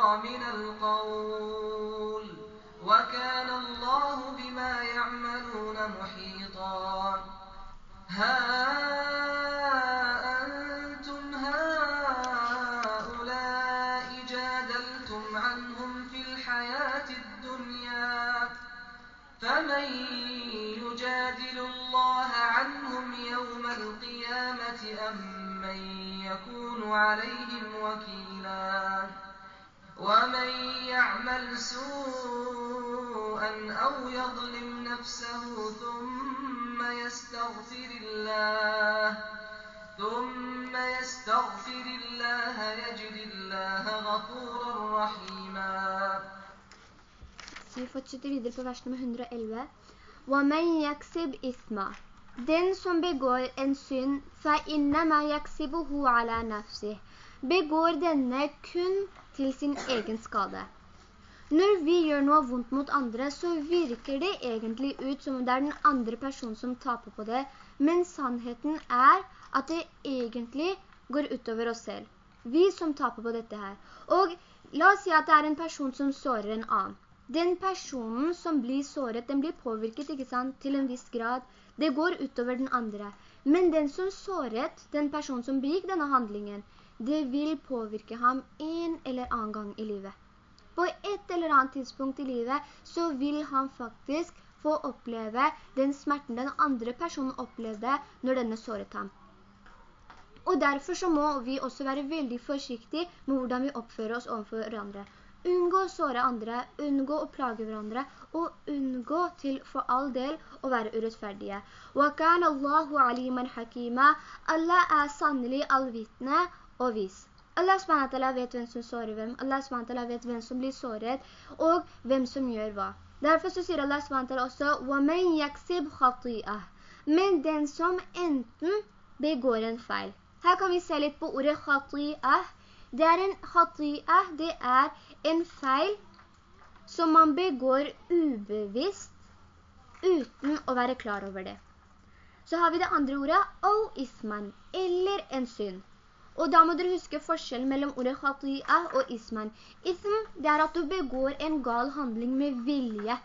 يرضى من القول وكان الله بما يعملون محيطا. ها أنتم هؤلاء جادلتم عنهم في الحياة الدنيا فمن يجادل الله عنهم يوم القيامة أم من يكون وكيلا ومن يعمل سوءا أو يظلم نفسه ثم يستغفر الله ثم يستغفر الله يجد الله غفورا رحيما. vi fortsetter videre på vers nummer 111. وَمَنْ يَكْسِبْ إِثْمًا. Den som begår en synd, فَإِنَّمَا يَكْسِبُهُ عَلَى نَفْسِهِ. begår denne kun til sin egen skade. Når vi gjør noe vondt mot andre, så virker det egentlig ut som om det er den andre personen som taper på det, men sannheten er at det egentlig går utover oss selv. Vi som taper på dette her. Og la oss si at det er en person som sårer en annen. Den personen som blir såret, den blir påvirket, ikke sant, til en viss grad. Det går utover den andre. Men den som såret, den personen som begikk denne handlingen, det vil påvirke ham en eller annen gang i livet. På et eller annet tidspunkt i livet så vil han faktisk få oppleve den smerten den andre personen opplevde når denne såret ham. Og derfor så må vi også være veldig forsiktige med hvordan vi oppfører oss overfor hverandre. Unngå å såre andre, unngå å plage hverandre, og unngå til for all del å være urettferdige. وَكَانَ اللَّهُ عَلِيمًا حَكِيمًا Allah er sannelig allvitende og vis. Allah SWT vet hvem som sårer hvem. Allah SWT vet hvem som blir såret, og hvem som gjør hva. Derfor så sier Allah SWT også «Wamen yaksib khati'ah» Men den som enten begår en feil. Her kan vi se litt på ordet «khati'ah». Det er en «khati'ah», det er en feil som man begår ubevisst uten å være klar over det. Så har vi det andre ordet «au isman», eller en synd. Og da må dere huske forskjellen mellom ordet khati'ah og isman. Ism, det er at du begår en gal handling med vilje.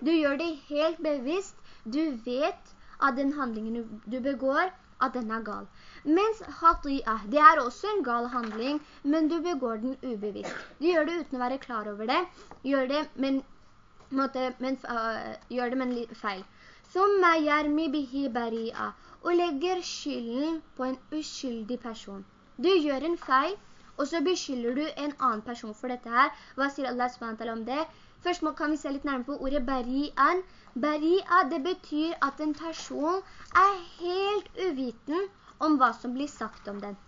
Du gjør det helt bevisst. Du vet at den handlingen du begår, at den er gal. Mens khati'ah, det er også en gal handling, men du begår den ubevisst. Du gjør det uten å være klar over det. Gjør det, men, måtte, men uh, gjør det med en feil. Thumma yarmi bihi bari'a og legger skylden på en uskyldig person. Du gjør en feil, og så beskylder du en annen person for dette her. Hva sier Allah SWT om det? Først kan vi se litt nærmere på ordet bari'an. Bari'a, det betyr at en person er helt uviten om hva som blir sagt om den.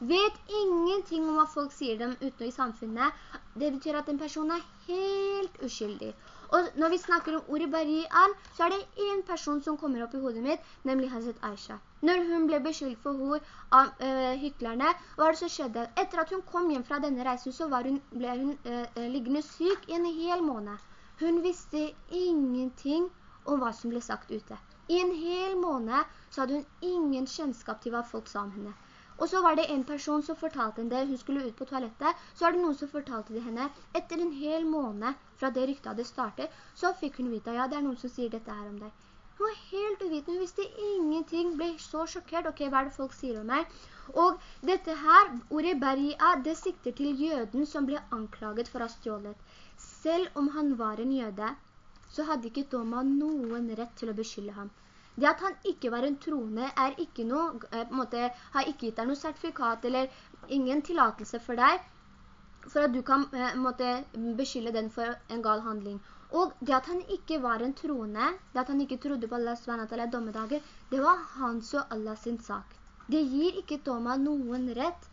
Vet ingenting om hva folk sier dem ute i samfunnet. Det betyr at en person er helt uskyldig. Og når vi snakker om ordet bari'an, så er det en person som kommer opp i hodet mitt, nemlig Hazret Aisha. Når hun ble beskyldt for hår av uh, hyklerne, hva det som skjedde? Etter at hun kom hjem fra denne reisen, så hun, ble hun uh, liggende syk i en hel måned. Hun visste ingenting om hva som ble sagt ute. I en hel måned så hadde hun ingen kjennskap til hva folk sa om henne. Og så var det en person som fortalte henne det, hun skulle ut på toalettet, så var det noen som fortalte det henne. Etter en hel måned fra det ryktet hadde startet, så fikk hun vite, ja, det er noen som sier dette her om deg. Hun var helt uviten, hun visste ingenting, ble så sjokkert, ok, hva er det folk sier om meg? Og dette her, ordet beria, det sikter til jøden som ble anklaget for å stjålet. Selv om han var en jøde, så hadde ikke Doma noen rett til å beskylde ham. Det at han ikke var en troende er ikke noe, eh, måte, har ikke gitt deg noe sertifikat eller ingen tillatelse for deg, for at du kan måte, måtte, beskylde den for en gal handling. Og det at han ikke var en troende, det at han ikke trodde på Allahs SWT dommedager, det var hans og Allahs sak. Det gir ikke Toma noen rett,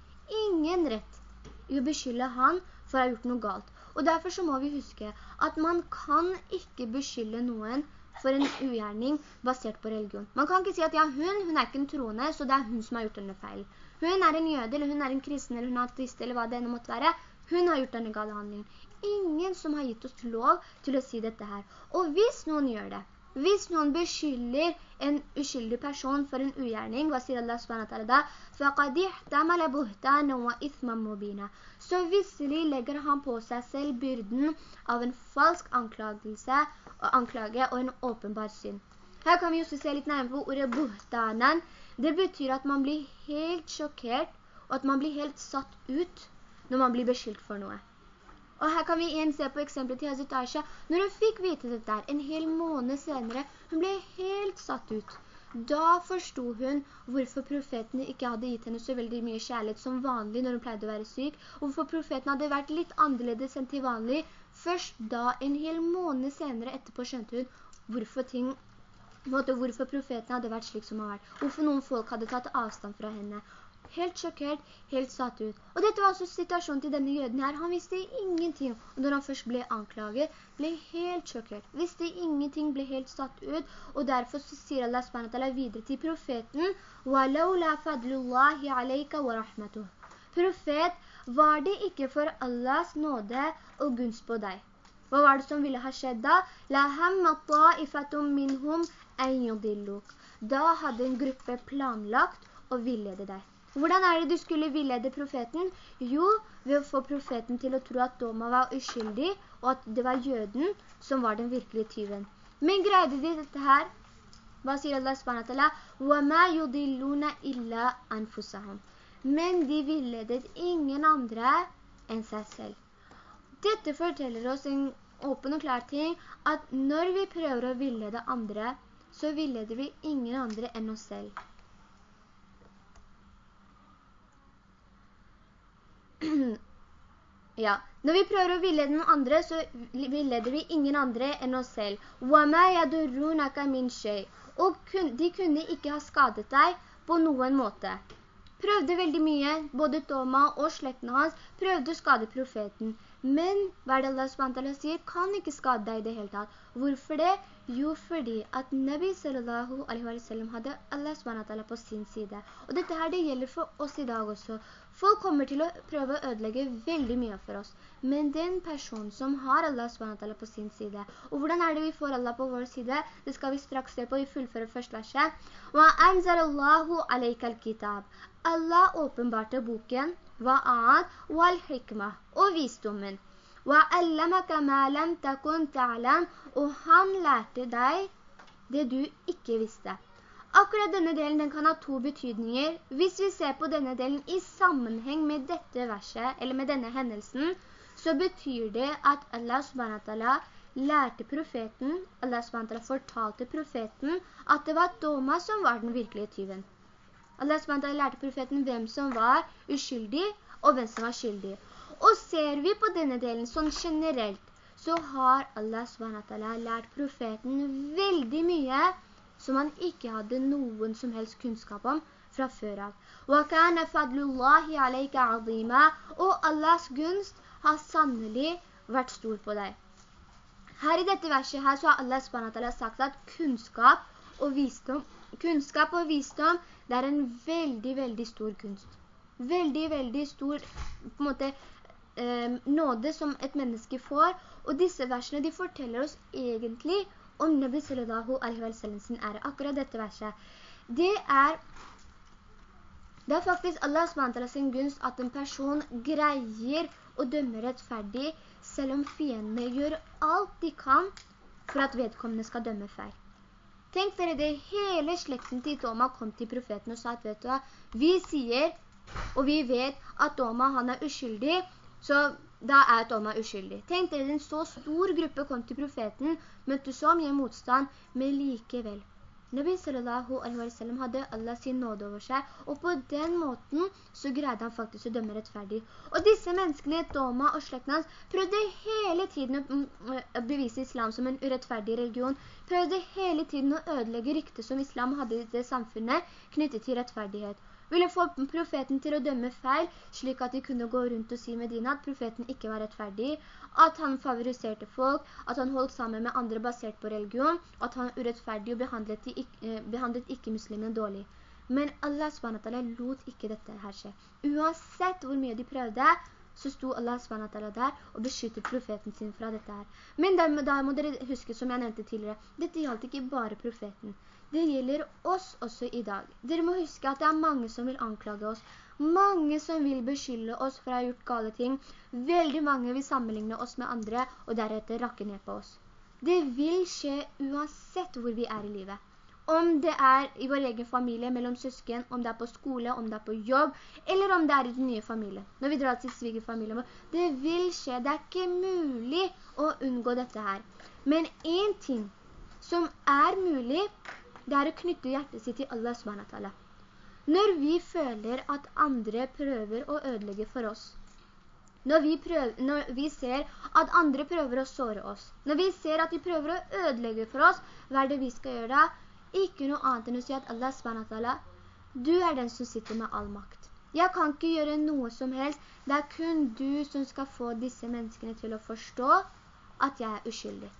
ingen rett, i å beskylde han for å ha gjort noe galt. Og derfor så må vi huske at man kan ikke beskylde noen for en ugjerning basert på religion. Man kan ikke si at ja, hun, hun er ikke en troende, så det er hun som har gjort denne feil. Hun er en jøde, eller hun er en kristen, eller hun er ateist, eller hva det enda måtte være. Hun har gjort denne gale handlingen. Ingen som har gitt oss lov til å si dette her. Og hvis noen gjør det, hvis noen beskylder en uskyldig person for en ugjerning, hva sier Allah SWT da? فَقَدْ اِحْتَمَلَ بُهْتَانًا وَإِثْمًا مُبِينًا Så visselig legger han på seg selv byrden av en falsk anklagelse og anklage og en åpenbar synd. Her kan vi også se litt nærmere på ordet buhtanan. Det betyr at man blir helt sjokkert, og at man blir helt satt ut når man blir beskyldt for noe. Og her kan vi igjen se på eksempelet til Hazret Aisha. Når hun fikk vite dette der, en hel måned senere, hun ble helt satt ut. Da forstod hun hvorfor profetene ikke hadde gitt henne så veldig mye kjærlighet som vanlig når hun pleide å være syk, og hvorfor profetene hadde vært litt annerledes enn til vanlig, Først da, en hel måned senere etterpå, skjønte hun hvorfor ting hvorfor profeten hadde vært slik som han var. Hvorfor noen folk hadde tatt avstand fra henne. Helt sjokkert, helt satt ut. Og dette var også situasjonen til denne jøden her. Han visste ingenting. Og når han først ble anklaget, ble helt sjokkert. Visste ingenting, ble helt satt ut. Og derfor sier Allah SWT videre til profeten, «Walaula fadlullahi alayka wa rahmatuh». Profet, var det ikke for Allahs nåde og gunst på deg. Hva var det som ville ha skjedd da? La minhum Da hadde en gruppe planlagt å villede deg. Hvordan er det du skulle villede profeten? Jo, ved å få profeten til å tro at Doma var uskyldig, og at det var jøden som var den virkelige tyven. Men greide de dette her? Hva sier Allah subhanahu Men de villedet ingen andre enn seg selv. Dette forteller oss en åpen og klar ting, at når vi prøver å villede andre, så villeder vi ingen andre enn oss selv. ja. Når vi prøver å villede noen andre, så villeder vi ingen andre enn oss selv. Og kun, de kunne ikke ha skadet deg på noen måte. Prøvde veldig mye, både Toma og slektene hans, prøvde å skade profeten. Men, hva er det Allah SWT sier, kan ikke skade deg i det hele tatt. Hvorfor det? Jo, fordi at Nabi sallallahu hadde Allah SWT på sin side. Og dette her, det gjelder for oss i dag også. Folk kommer til å prøve å ødelegge veldig mye for oss. Men den personen som har Allah SWT på sin side, og hvordan er det vi får Allah på vår side? Det skal vi straks se på i fullføre første verset. «Wa anzalallahu alaika al-kitab». Allah åpenbarte boken, hva annet, wal hikmah, og visdommen. وَعَلَّمَكَ مَا لَمْ تَكُنْ تَعْلَمْ Og han lærte deg det du ikke visste. Akkurat denne delen den kan ha to betydninger. Hvis vi ser på denne delen i sammenheng med dette verset, eller med denne hendelsen, så betyr det at Allah SWT lærte profeten, Allah SWT fortalte profeten, at det var Doma som var den virkelige tyven. Allah SWT lærte profeten hvem som var uskyldig og hvem som var skyldig. Og ser vi på denne delen sånn generelt, så har Allah SWT lært profeten veldig mye som han ikke hadde noen som helst kunnskap om fra før av. Og Allahs gunst har sannelig vært stor på deg. Her i dette verset her så har Allah SWT sagt at kunnskap og visdom, kunnskap og visdom det er en veldig, veldig stor kunst. Veldig, veldig stor på en måte, eh, nåde som et menneske får. Og disse versene de forteller oss egentlig om Nabi sallallahu alaihi wa sallam sin ære. Akkurat dette verset. Det er det er faktisk Allah SWT sin gunst at en person greier å dømme rettferdig, selv om fiendene gjør alt de kan for at vedkommende skal dømme feil. Tenk dere det, hele slekten til Toma kom til profeten og sa at, vet du hva, vi sier, og vi vet at Toma han er uskyldig, så da er Toma uskyldig. Tenk dere, en så stor gruppe kom til profeten, møtte så mye motstand, men likevel. Nabi sallallahu alaihi wa sallam hadde Allah sin nåde over seg, og på den måten så greide han faktisk å dømme rettferdig. Og disse menneskene, Doma og slekten hans, prøvde hele tiden å bevise islam som en urettferdig religion, prøvde hele tiden å ødelegge ryktet som islam hadde i det samfunnet knyttet til rettferdighet ville få profeten til å dømme feil, slik at de kunne gå rundt og si Medina at profeten ikke var rettferdig, at han favoriserte folk, at han holdt sammen med andre basert på religion, at han urettferdig og behandlet, eh, behandlet ikke-muslimene dårlig. Men Allah SWT lot ikke dette her skje. Uansett hvor mye de prøvde, så sto Allah SWT der og beskyttet profeten sin fra dette her. Men da må dere huske, som jeg nevnte tidligere, dette gjaldt ikke bare profeten. Det gjelder oss også i dag. Dere må huske at det er mange som vil anklage oss. Mange som vil beskylde oss for å ha gjort gale ting. Veldig mange vil sammenligne oss med andre og deretter rakke ned på oss. Det vil skje uansett hvor vi er i livet. Om det er i vår egen familie, mellom søsken, om det er på skole, om det er på jobb, eller om det er i den nye familien. Når vi drar til svigerfamilien, det vil skje. Det er ikke mulig å unngå dette her. Men en ting som er mulig, det er å knytte hjertet sitt til Allah SWT. Når vi føler at andre prøver å ødelegge for oss, når vi, prøver, når vi, ser at andre prøver å såre oss, når vi ser at de prøver å ødelegge for oss, hva er det vi skal gjøre da? Ikke noe annet enn å si at Allah SWT, du er den som sitter med all makt. Jeg kan ikke gjøre noe som helst. Det er kun du som skal få disse menneskene til å forstå at jeg er uskyldig.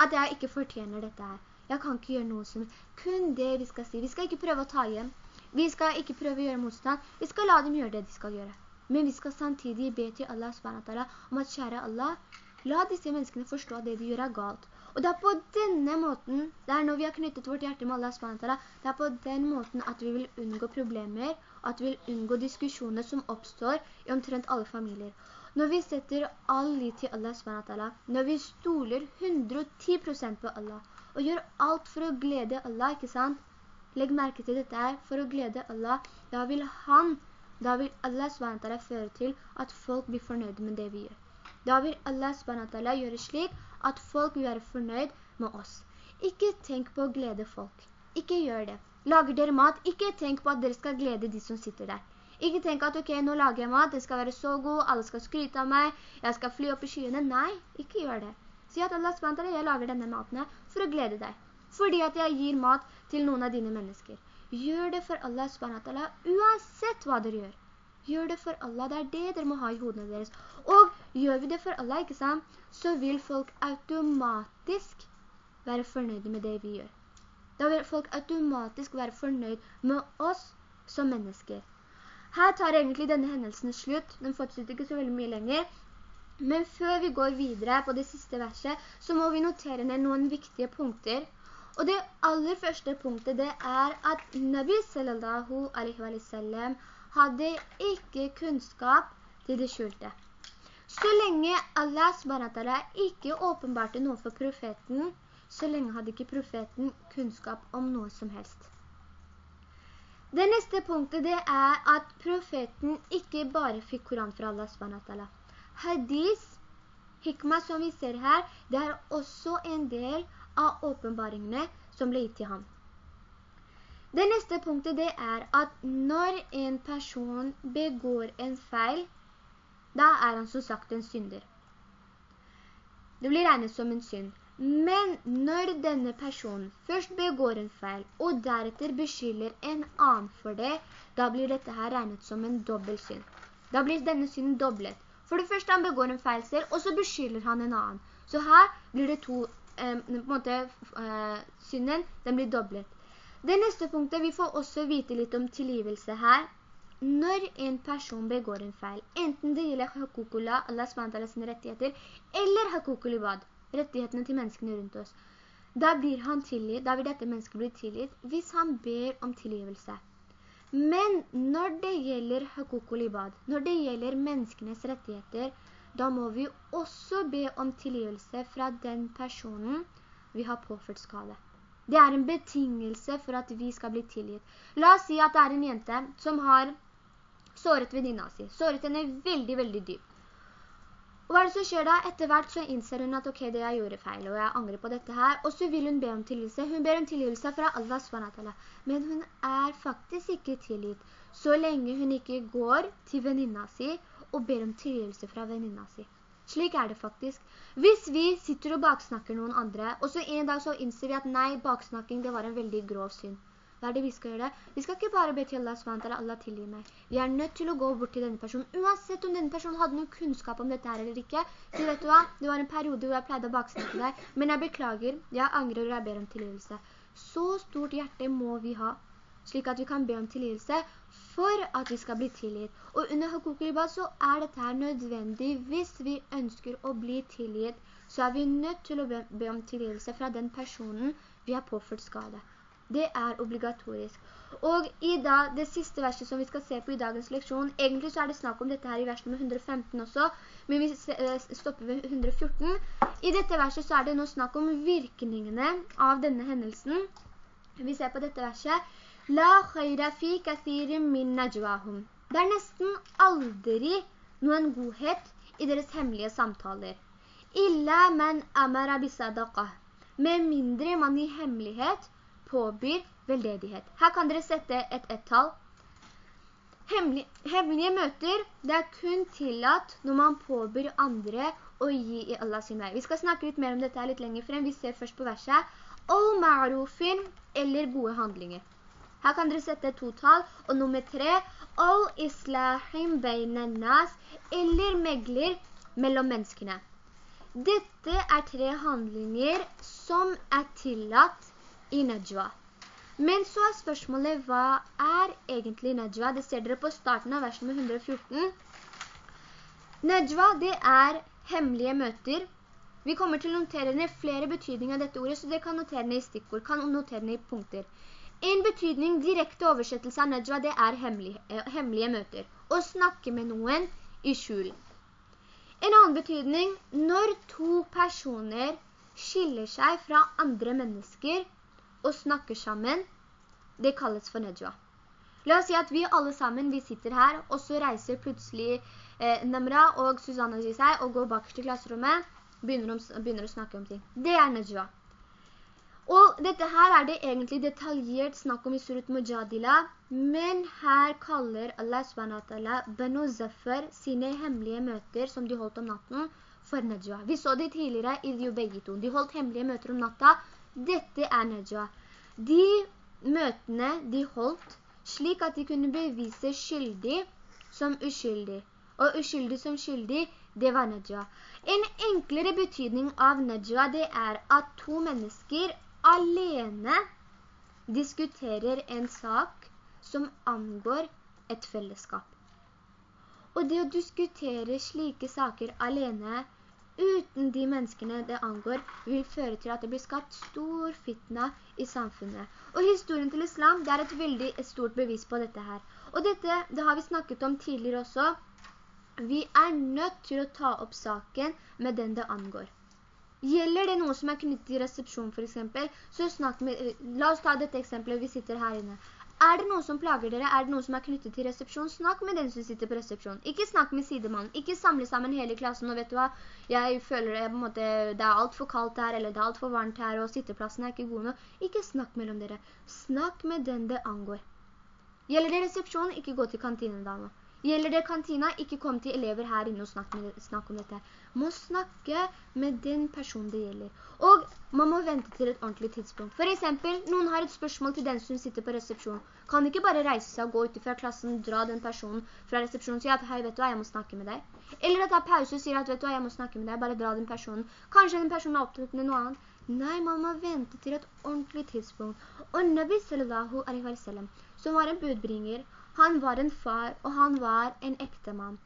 At jeg ikke fortjener dette her. Jeg kan ikke gjøre noe som kun det vi skal si. Vi skal ikke prøve å ta igjen. Vi skal ikke prøve å gjøre motstand. Vi skal la dem gjøre det de skal gjøre. Men vi skal samtidig be til Allah SWT om at kjære Allah, la disse menneskene forstå at det de gjør er galt. Og det er på denne måten, det er når vi har knyttet vårt hjerte med Allah SWT, det er på den måten at vi vil unngå problemer, at vi vil unngå diskusjoner som oppstår i omtrent alle familier. Når vi setter all lit til Allah SWT, når vi stoler 110% på Allah, og gjør alt for å glede Allah, ikke sant? Legg merke til dette her, for å glede Allah, da vil han, da vil Allah SWT føre til at folk blir fornøyde med det vi gjør. da vil Allah SWT gjøre slik at folk vil være fornøyd med oss. Ikke tenk på å glede folk. Ikke gjør det. Lager dere mat, ikke tenk på at dere skal glede de som sitter der. Ikke tenk at, ok, nå lager jeg mat, det skal være så god, alle skal skryte av meg, jeg skal fly opp i skyene. Nei, ikke gjør det. Si at Allah SWT, jeg lager denne maten for å glede deg. Fordi at jeg gir mat til noen av dine mennesker. Gjør det for Allah SWT, uansett hva dere gjør. Gjør det for Allah, det er det dere må ha i hodene deres. Og gjør vi det for Allah, ikke sant, så vil folk automatisk være fornøyde med det vi gjør. Da vil folk automatisk være fornøyd med oss som mennesker. Her tar egentlig denne hendelsen slutt. Den fortsetter ikke så veldig mye lenger. Men før vi går videre på det siste verset, så må vi notere ned noen viktige punkter. Og det aller første punktet det er at Nabi sallallahu alaihi wa sallam hadde ikke kunnskap til det skjulte. Så lenge Allah SWT ikke åpenbarte noe for profeten, så lenge hadde ikke profeten kunnskap om noe som helst. Det neste punktet det er at profeten ikke bare fikk Koran fra Allah SWT. Hadis, hikma som vi ser her, det er også en del av åpenbaringene som ble gitt til ham. Det neste punktet det er at når en person begår en feil, da er han som sagt en synder. Det blir regnet som en synd. Men når denne personen først begår en feil, og deretter beskylder en annen for det, da blir dette her regnet som en dobbelt synd. Da blir denne synden dobblet. For det første han begår en feil selv, og så beskylder han en annen. Så her blir det to, eh, på en måte, eh, synden, den blir dobblet. Det neste punktet, vi får også vite litt om tilgivelse her. Når en person begår en feil, enten det gjelder hakukula, Allah SWT sine rettigheter, eller hakukulibad, rettighetene til menneskene rundt oss, da blir han tilgitt, da vil dette mennesket bli tilgitt, hvis han ber om tilgivelse. Men når det gjelder hakukulibad, når det gjelder menneskenes rettigheter, da må vi også be om tilgivelse fra den personen vi har påført skade. Det er en betingelse for at vi skal bli tilgitt. La oss si at det er en jente som har såret venninna si. Såret henne veldig, veldig dypt. Og hva er det som skjer da? Etter hvert så innser hun at ok, det jeg gjorde feil, og jeg angrer på dette her. Og så vil hun be om tilgivelse. Hun ber om tilgivelse fra Allah SWT. Men hun er faktisk ikke tilgitt, så lenge hun ikke går til venninna si og ber om tilgivelse fra venninna si. Slik er det faktisk. Hvis vi sitter og baksnakker noen andre, og så en dag så innser vi at nei, baksnakking det var en veldig grov synd. Hva er det vi skal gjøre? Vi skal ikke bare be til Allah SWT, Allah tilgi meg. Vi er nødt til å gå bort til denne personen, uansett om denne personen hadde noen kunnskap om dette her eller ikke. Så vet du hva? Det var en periode hvor jeg pleide å baksnakke deg, men jeg beklager, jeg angrer og jeg ber om tilgivelse. Så stort hjerte må vi ha, slik at vi kan be om tilgivelse, for at vi skal bli tilgitt. Og under Hakukriba så er dette her nødvendig. Hvis vi ønsker å bli tilgitt, så er vi nødt til å be, be om tilgivelse fra den personen vi har påført skade. Det er obligatorisk. Og i dag, det siste verset som vi skal se på i dagens leksjon, egentlig så er det snakk om dette her i vers nummer 115 også, men vi eh, stopper ved 114. I dette verset så er det nå snakk om virkningene av denne hendelsen. Vi ser på dette verset. La khayra fi kathirin min najwahum. Det er nesten aldri noen godhet i deres hemmelige samtaler. Illa man amara bisadaqah. Med mindre man i hemmelighet påbyr veldedighet. Her kan dere sette et ett-tall. Hemmelige, møter, det er kun tillatt når man påbyr andre å gi i Allah sin vei. Vi skal snakke litt mer om dette litt lenger frem. Vi ser først på verset. All ma'rufin eller gode handlinger. Her kan dere sette to tall. Og nummer tre, «Ol islahim nas, eller megler mellom menneskene. Dette er tre handlinger som er tillatt i Najwa. Men så er spørsmålet, hva er egentlig Najwa? Det ser dere på starten av versen med 114. Najwa, det er hemmelige møter. Vi kommer til å notere ned flere betydninger av dette ordet, så dere kan notere ned i stikkord, kan notere ned i punkter. En betydning direkte oversettelse av najwa, det er hemmelige, eh, hemmelige møter. Å snakke med noen i skjul. En annen betydning, når to personer skiller seg fra andre mennesker og snakker sammen, det kalles for najwa. La oss si at vi alle sammen, vi sitter her, og så reiser plutselig eh, Namra og Susanne gir seg og går bakerst i klasserommet, begynner, om, begynner, å snakke om ting. Det er Najwa. Og dette her er det egentlig detaljert snakk om i Surat Mujadila, men her kaller Allah SWT Banu Zafar sine hemmelige møter som de holdt om natten for Najwa. Vi så det tidligere i Diobegito. De holdt hemmelige møter om natta. Dette er Najwa. De møtene de holdt slik at de kunne bevise skyldig som uskyldig. Og uskyldig som skyldig, det var najwa. En enklere betydning av najwa, det er at to mennesker alene diskuterer en sak som angår et fellesskap. Og det å diskutere slike saker alene uten de menneskene det angår, vil føre til at det blir skapt stor fitna i samfunnet. Og historien til islam, det er et veldig stort bevis på dette her. Og dette, det har vi snakket om tidligere også. Vi er nødt til å ta opp saken med den det angår. Gjelder det noe som er knyttet til resepsjon for eksempel, så snakk med, la oss ta dette eksempelet, vi sitter her inne. Er det noe som plager dere? Er det noe som er knyttet til resepsjon? Snakk med den som sitter på resepsjon. Ikke snakk med sidemannen. Ikke samle sammen hele klassen, og vet du hva? Jeg føler det, måte, det er alt for kaldt her, eller det er alt for varmt her, og sitteplassen er ikke god nok. Ikke snakk mellom dere. Snakk med den det angår. Gjelder det resepsjon, ikke gå til kantinen, dame. Gjelder det kantina, ikke kom til elever her inne og snakk, med, snakk om dette. Må snakke med den personen det gjelder. Og man må vente til et ordentlig tidspunkt. For eksempel, noen har et spørsmål til den som sitter på resepsjon. Kan ikke bare reise seg og gå ut fra klassen, dra den personen fra resepsjonen og si at hei, vet du hva, jeg må snakke med deg. Eller at ta pause og sier at vet du hva, jeg må snakke med deg, bare dra den personen. Kanskje den personen er opptatt med noe annet. Nei, man må vente til et ordentlig tidspunkt. Og Nabi sallallahu alaihi wa sallam, som var en budbringer, han var en far, og han var en ekte mann.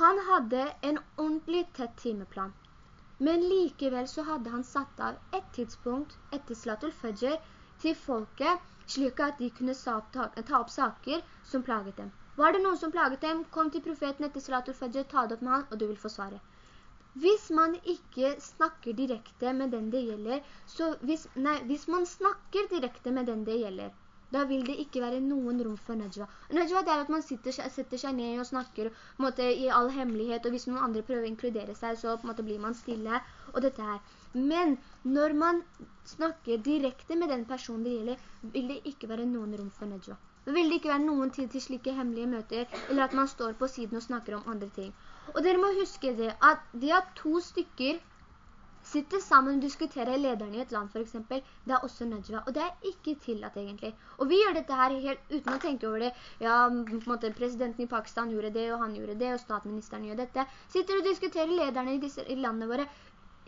Han hadde en ordentlig tett timeplan. Men likevel så hadde han satt av et tidspunkt etter Slatul Fajr til folket, slik at de kunne ta, opp saker som plaget dem. Var det noen som plaget dem, kom til profeten etter Slatul Fajr, ta det opp med han, og du vil få svaret. Hvis man ikke snakker direkte med den det gjelder, så hvis, nei, hvis man snakker direkte med den det gjelder, da vil det ikke være noen rom for najwa. Najwa det er at man sitter, setter seg ned og snakker måte, i all hemmelighet, og hvis noen andre prøver å inkludere seg, så måte, blir man stille, og dette her. Men når man snakker direkte med den personen det gjelder, vil det ikke være noen rom for najwa. Det vil det ikke være noen tid til slike hemmelige møter, eller at man står på siden og snakker om andre ting. Og dere må huske det, at det at to stykker sitter sammen og diskuterer lederne i et land for eksempel, det er også najwa, og det er ikke tillatt egentlig. Og vi gjør dette her helt uten å tenke over det. Ja, på en måte, presidenten i Pakistan gjorde det, og han gjorde det, og statsministeren gjør dette. Sitter og diskuterer lederne i, disse, i landene våre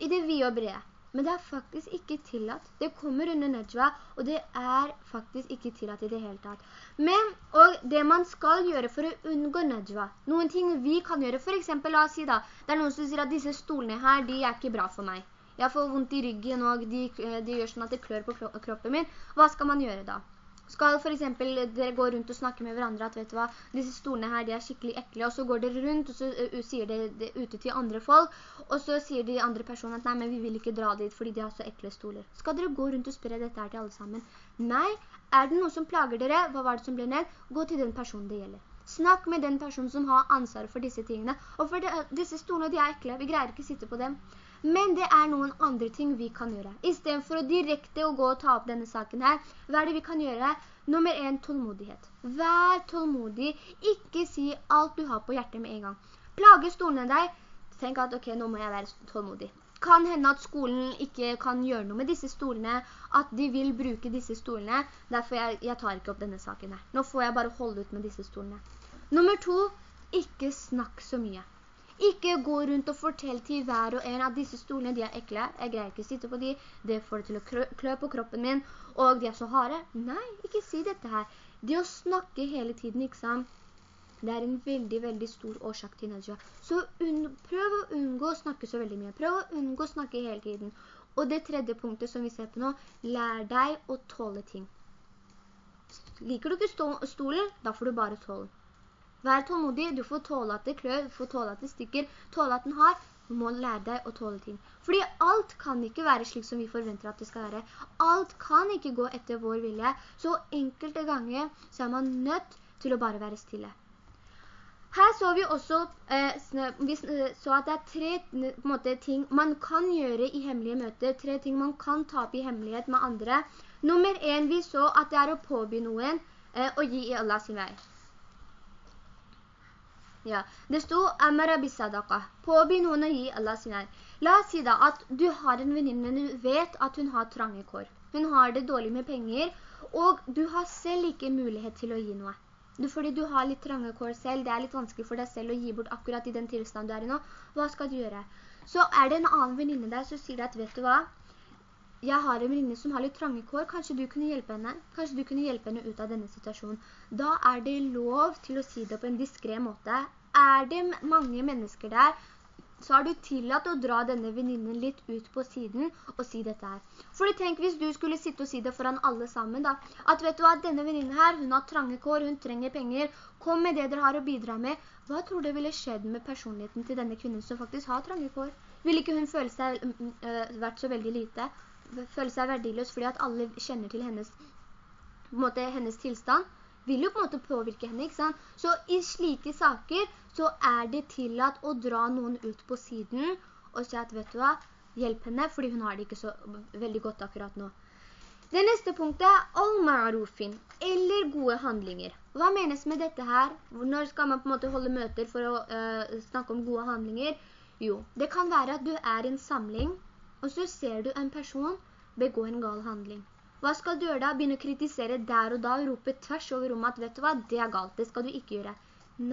i det vi og brede. Men det er faktisk ikke tillatt. Det kommer under najwa, og det er faktisk ikke tillatt i det hele tatt. Men, og det man skal gjøre for å unngå najwa, noen ting vi kan gjøre, for eksempel, la oss si da, det er noen som sier at disse stolene her, de er ikke bra for meg. Jeg får vondt i ryggen, og de, de gjør sånn at det klør på kroppen min. Hva skal man gjøre da? Skal for eksempel dere gå rundt og snakke med hverandre at, vet du hva, disse stolene her, de er skikkelig ekle, og så går dere rundt, og så uh, sier dere det ute til andre folk, og så sier de andre personene at nei, men vi vil ikke dra dit fordi de har så ekle stoler. Skal dere gå rundt og spørre dette her til alle sammen? Nei, er det noe som plager dere? Hva var det som ble ned? Gå til den personen det gjelder. Snakk med den personen som har ansvar for disse tingene. Og for de, disse stolene, de er ekle. Vi greier ikke å sitte på dem. Men det er noen andre ting vi kan gjøre. I stedet for å direkte gå og ta opp denne saken her, hva er det vi kan gjøre? Nummer 1, tålmodighet. Vær tålmodig. Ikke si alt du har på hjertet med en gang. Plage stolene deg. Tenk at, ok, nå må jeg være tålmodig. Kan hende at skolen ikke kan gjøre noe med disse stolene, at de vil bruke disse stolene. Derfor jeg, jeg tar ikke opp denne saken her. Nå får jeg bare holde ut med disse stolene. Nummer 2, ikke snakk så mye. Ikke gå rundt og fortell til hver og en av disse stolene, de er ekle. Jeg greier ikke å sitte på de. Det får det til å klø på kroppen min. Og de er så harde. Nei, ikke si dette her. Det å snakke hele tiden, ikke sant? Det er en veldig, veldig stor årsak til najwa. Så prøv å unngå å snakke så veldig mye. Prøv å unngå å snakke hele tiden. Og det tredje punktet som vi ser på nå, lær deg å tåle ting. Liker du ikke stolen, da får du bare tåle. Vær tålmodig, du får tåle at det klør, du får tåle at det stikker, tåle at den har. Du må lære deg å tåle ting. Fordi alt kan ikke være slik som vi forventer at det skal være. Alt kan ikke gå etter vår vilje. Så enkelte ganger så er man nødt til å bare være stille. Her så vi også eh, vi eh, så at det er tre måte, ting man kan gjøre i hemmelige møter, tre ting man kan ta opp i hemmelighet med andre. Nummer en, vi så at det er å påby noen eh, å gi i Allah sin vei. Ja, det sto «Amara bisadaka», Påbegynn noen å gi Allah sin ære. La oss si da at du har en venninne, du vet at hun har trange kår. Hun har det dårlig med penger, og du har selv ikke mulighet til å gi noe. Du, fordi du har litt trange kår selv, det er litt vanskelig for deg selv å gi bort akkurat i den tilstand du er i nå. Hva skal du gjøre? Så er det en annen venninne der som sier at, vet du hva? Jeg har en venninne som har litt trange kår, kanskje du kunne hjelpe henne? Kanskje du kunne hjelpe henne ut av denne situasjonen? Da er det lov til å si det på en diskret måte. Er det mange mennesker der så har du tillatt å dra denne venninnen litt ut på siden og si dette her. For tenk hvis du skulle sitte og si det foran alle sammen da, at vet du hva, denne venninnen her, hun har trange kår, hun trenger penger, kom med det dere har å bidra med. Hva tror du ville skjedd med personligheten til denne kvinnen som faktisk har trange kår? Vil ikke hun føle seg uh, vært så veldig lite? Føle seg verdiløs fordi at alle kjenner til hennes, måte, hennes tilstand? Vil jo på en måte påvirke henne, ikke sant? Så i slike saker så er det tillatt å dra noen ut på siden og si at, vet du hva, hjelp henne, fordi hun har det ikke så veldig godt akkurat nå. Det neste punktet er al-ma'rufin, eller gode handlinger. Hva menes med dette her? Når skal man på en måte holde møter for å uh, snakke om gode handlinger? Jo, det kan være at du er en samling, og så ser du en person begå en gal handling. Hva skal du gjøre da? Begynne å kritisere der og da, og rope tvers over rommet at, vet du hva, det er galt, det skal du ikke gjøre.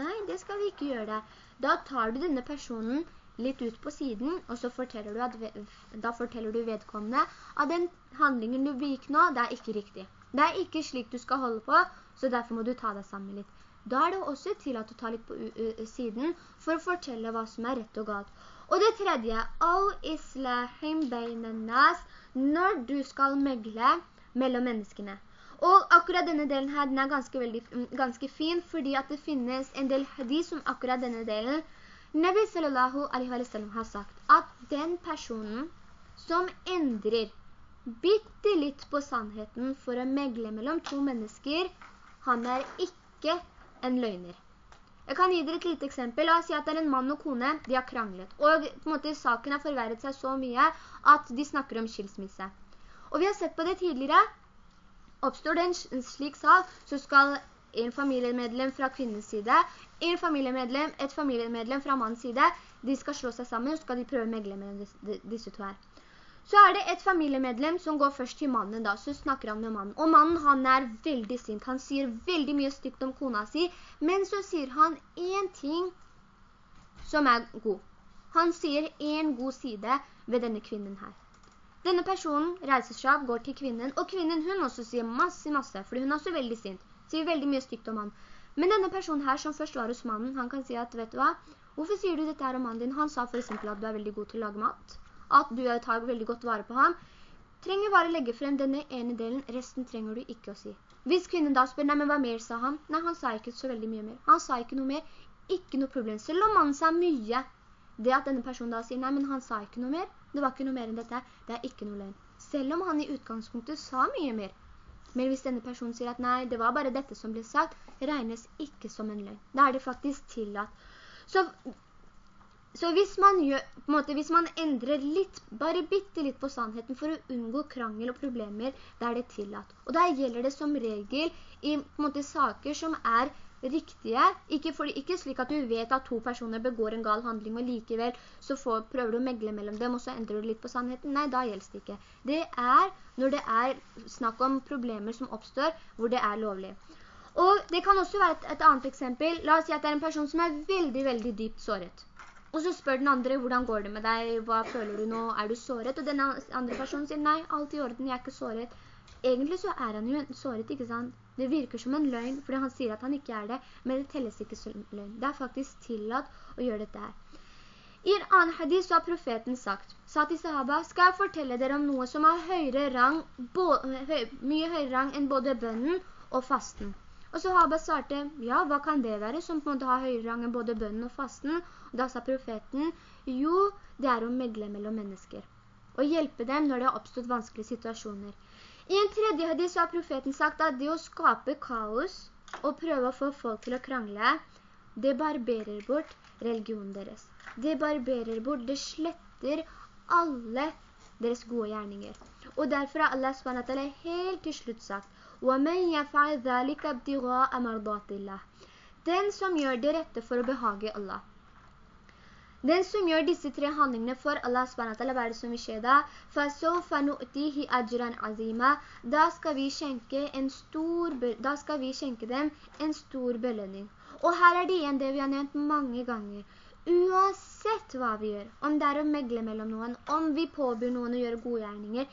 Nei, det skal vi ikke gjøre. Da tar du denne personen litt ut på siden, og så forteller du, at, da forteller du vedkommende at den handlingen du begikk nå, det er ikke riktig. Det er ikke slik du skal holde på, så derfor må du ta deg sammen litt. Da er det også til at du tar litt på siden for å fortelle hva som er rett og galt. Og det tredje, al islahim beinan når du skal megle mellom menneskene. Og akkurat denne delen her, den er ganske, veldig, mm, ganske fin, fordi at det finnes en del hadis som akkurat denne delen. Nabi sallallahu alaihi wa sallam har sagt at den personen som endrer bitte litt på sannheten for å megle mellom to mennesker, han er ikke en løgner. Jeg kan gi dere et lite eksempel. La oss si at det er en mann og kone, de har kranglet. Og på en måte saken har forverret seg så mye at de snakker om skilsmisse. Og vi har sett på det tidligere, Oppstår det en slik sak, så skal en familiemedlem fra kvinnens side, en familiemedlem, et familiemedlem fra mannens side, de skal slå seg sammen, og skal de prøve å megle med disse to her. Så er det et familiemedlem som går først til mannen da, så snakker han med mannen. Og mannen, han er veldig sint. Han sier veldig mye stygt om kona si, men så sier han en ting som er god. Han sier en god side ved denne kvinnen her. Denne personen reiser seg av, går til kvinnen, og kvinnen hun også sier masse, masse, fordi hun er så veldig sint, sier veldig mye stygt om han. Men denne personen her som først var hos mannen, han kan si at, vet du hva, hvorfor sier du dette her om mannen din? Han sa for eksempel at du er veldig god til å lage mat, at du tar veldig godt vare på ham. Trenger bare legge frem denne ene delen, resten trenger du ikke å si. Hvis kvinnen da spør, nei, men hva mer sa han? Nei, han sa ikke så veldig mye mer. Han sa ikke noe mer, ikke noe problem. Selv om han sa mye, det at denne personen da sier, nei, men han sa ikke noe mer, det var ikke noe mer enn dette, det er ikke noe løgn. Selv om han i utgangspunktet sa mye mer. Men hvis denne personen sier at nei, det var bare dette som ble sagt, regnes ikke som en løgn. Da er det faktisk tillatt. Så, så hvis, man gjør, måte, hvis man endrer litt, bare bitte litt på sannheten for å unngå krangel og problemer, da er det tillatt. Og da gjelder det som regel i måte, saker som er riktige, ikke, for, ikke, slik at du vet at to personer begår en gal handling, og likevel så får, prøver du å megle mellom dem, og så endrer du litt på sannheten. Nei, da gjelder det ikke. Det er når det er snakk om problemer som oppstår, hvor det er lovlig. Og det kan også være et, et annet eksempel. La oss si at det er en person som er veldig, veldig dypt såret. Og så spør den andre, hvordan går det med deg? Hva føler du nå? Er du såret? Og den andre personen sier, nei, alt i orden, jeg er ikke såret. Egentlig så er han jo såret, ikke sant? Det virker som en løgn, fordi han sier at han ikke er det, men det telles ikke som løgn. Det er faktisk tillatt å gjøre dette her. I en annen hadith så har profeten sagt, sa til sahaba, skal jeg fortelle dere om noe som har høyere rang, mye høyere rang enn både bønnen og fasten. Og sahaba svarte, ja, hva kan det være som på en måte har høyere rang enn både bønnen og fasten? Og da sa profeten, jo, det er å megle mellom mennesker. Og hjelpe dem når det har oppstått vanskelige situasjoner. I en tredje hadis har profeten sagt at det å skape kaos og prøve å få folk til å krangle, det barberer bort religionen deres. Det barberer bort, det sletter alle deres gode gjerninger. Og derfor har Allah SWT helt til slutt sagt den som gjør det rette for å behage Allah. Den som gjør disse tre handlingene for Allah SWT, hva er det som vil skje da? Da skal vi skjenke, en stor, da skal vi skjenke dem en stor belønning. Og her er det igjen det vi har nevnt mange ganger. Uansett hva vi gjør, om det er å megle mellom noen, om vi påbyr noen å gjøre gode gjerninger,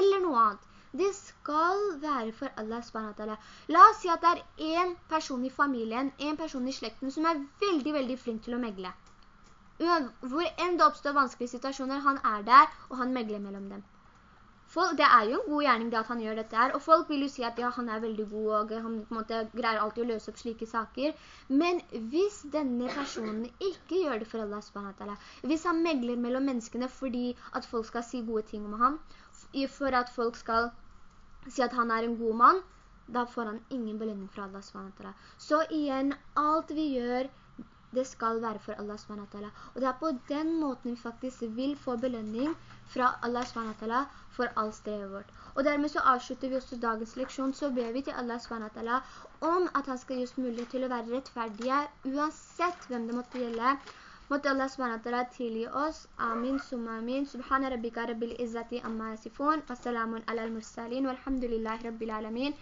eller noe annet, det skal være for Allah SWT. La oss si at det er en person i familien, en person i slekten som er veldig, veldig flink til å megle hvor enn det oppstår vanskelige situasjoner, han er der, og han megler mellom dem. Folk, det er jo en god gjerning det at han gjør dette her, og folk vil jo si at ja, han er veldig god, og han måte, greier alltid å løse opp slike saker. Men hvis denne personen ikke gjør det for Allah subhanahu hvis han megler mellom menneskene fordi at folk skal si gode ting om ham, for at folk skal si at han er en god mann, da får han ingen belønning fra Allah SWT. Så igjen, alt vi gjør, det skal være for Allah SWT. Og det er på den måten vi faktisk vil få belønning fra Allah SWT for all strevet vårt. Og dermed så avslutter vi også dagens leksjon, så ber vi til Allah SWT om at han skal gi oss mulighet til å være rettferdige, uansett hvem det måtte gjelde. موت الله سبحانه وتعالى. تيليوس آمين ثم آمين. سبحان ربك رب العزة أما يصفون. وسلام على المرسلين. والحمد لله رب العالمين.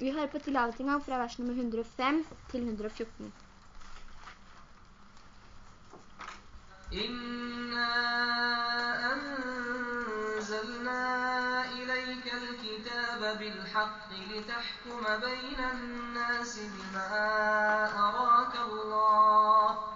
Vi hører på tillaveltinga fra vers nummer 105 til 114. إِنَّا أَنزَلْنَا إِلَيْكَ الْكِتَابَ بِالْحَقِّ لِتَحْكُمَ بَيْنَ النَّاسِ بِمَا أَرَاكَ اللَّهُ.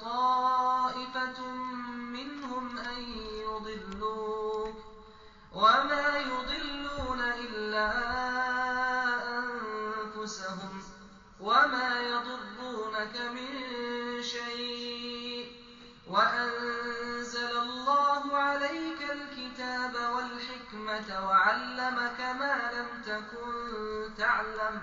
طائفة منهم أن يضلوك وما يضلون إلا أنفسهم وما يضرونك من شيء وأنزل الله عليك الكتاب والحكمة وعلمك ما لم تكن تعلم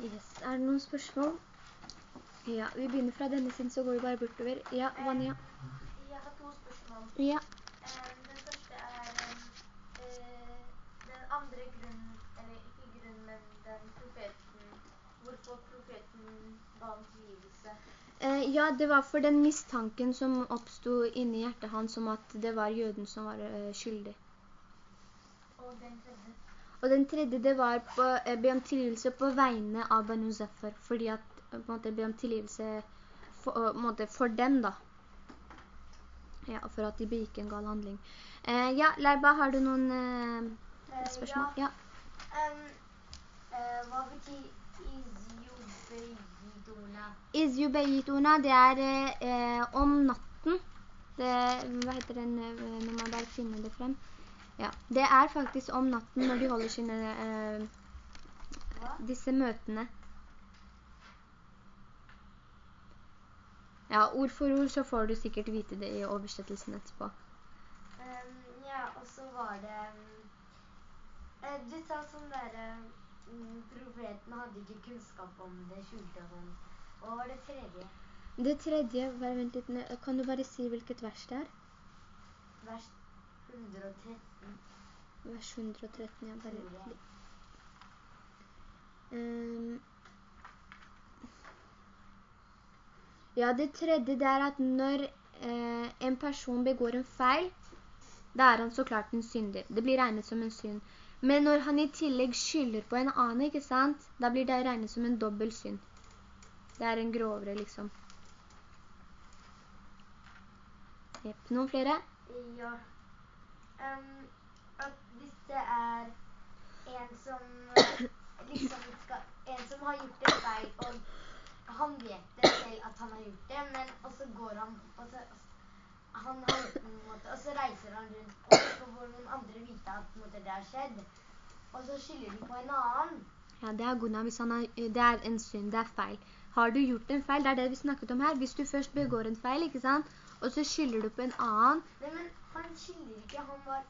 Er det noen spørsmål? Ja, vi begynner fra denne siden, så går vi bare bortover. Ja, Vanja. Jeg har to spørsmål. Ja. Eh, Den første er eh, den andre grunnen, eller ikke grunnen, men den profeten, hvorfor profeten ba om tilgivelse. Eh, ja, det var for den mistanken som oppstod inni hjertet hans om at det var jøden som var eh, skyldig. Og den tredje. Og den tredje, det var på, eh, be om tilgivelse på vegne av Banu Zafar, fordi at eh, på en måte be om tilgivelse for, eh, måte, for dem da. Ja, for at de begikk en gal handling. Eh, ja, Leiba, har du noen eh, spørsmål? Ja. Ja. Um, uh, hva betyr izjubeyidona? Izjubeyituna, det er eh, om natten. Det, hva heter den, når man bare finner det frem? Ja, det er faktisk om natten når de holder sine, eh, disse møtene. Ja, ord for ord så får du sikkert vite det i oversettelsen etterpå. Um, ja, og så var det em, eh, Du sa sånn der Um, Profeten hadde ikke kunnskap om det skjulte og sånn. Hva var det tredje? Det tredje, bare vent litt, kan du bare si hvilket vers det er? Vers 113. Vers 113, ja, bare litt. Um, ja, det tredje det er at når eh, en person begår en feil, da er han så klart en synder. Det blir regnet som en synd. Men når han i tillegg skylder på en annen, ikke sant? Da blir det regnet som en dobbelt synd. Det er en grovere, liksom. Jepp. Noen flere? Ja. Em, at hvis det er en som liksom skal En som har gjort en feil, og han vet det selv at han har gjort det, men og så går han og så, han har gjort måte, og så reiser han rundt, og så får noen andre vite at måte, det har skjedd. Og så skylder de på en annen. Ja, det er guna hvis han har, det er en synd, det er feil. Har du gjort en feil, det er det vi snakket om her. Hvis du først begår en feil, ikke sant? Og så skylder du på en annen. Nei, men han skylder ikke. Han var,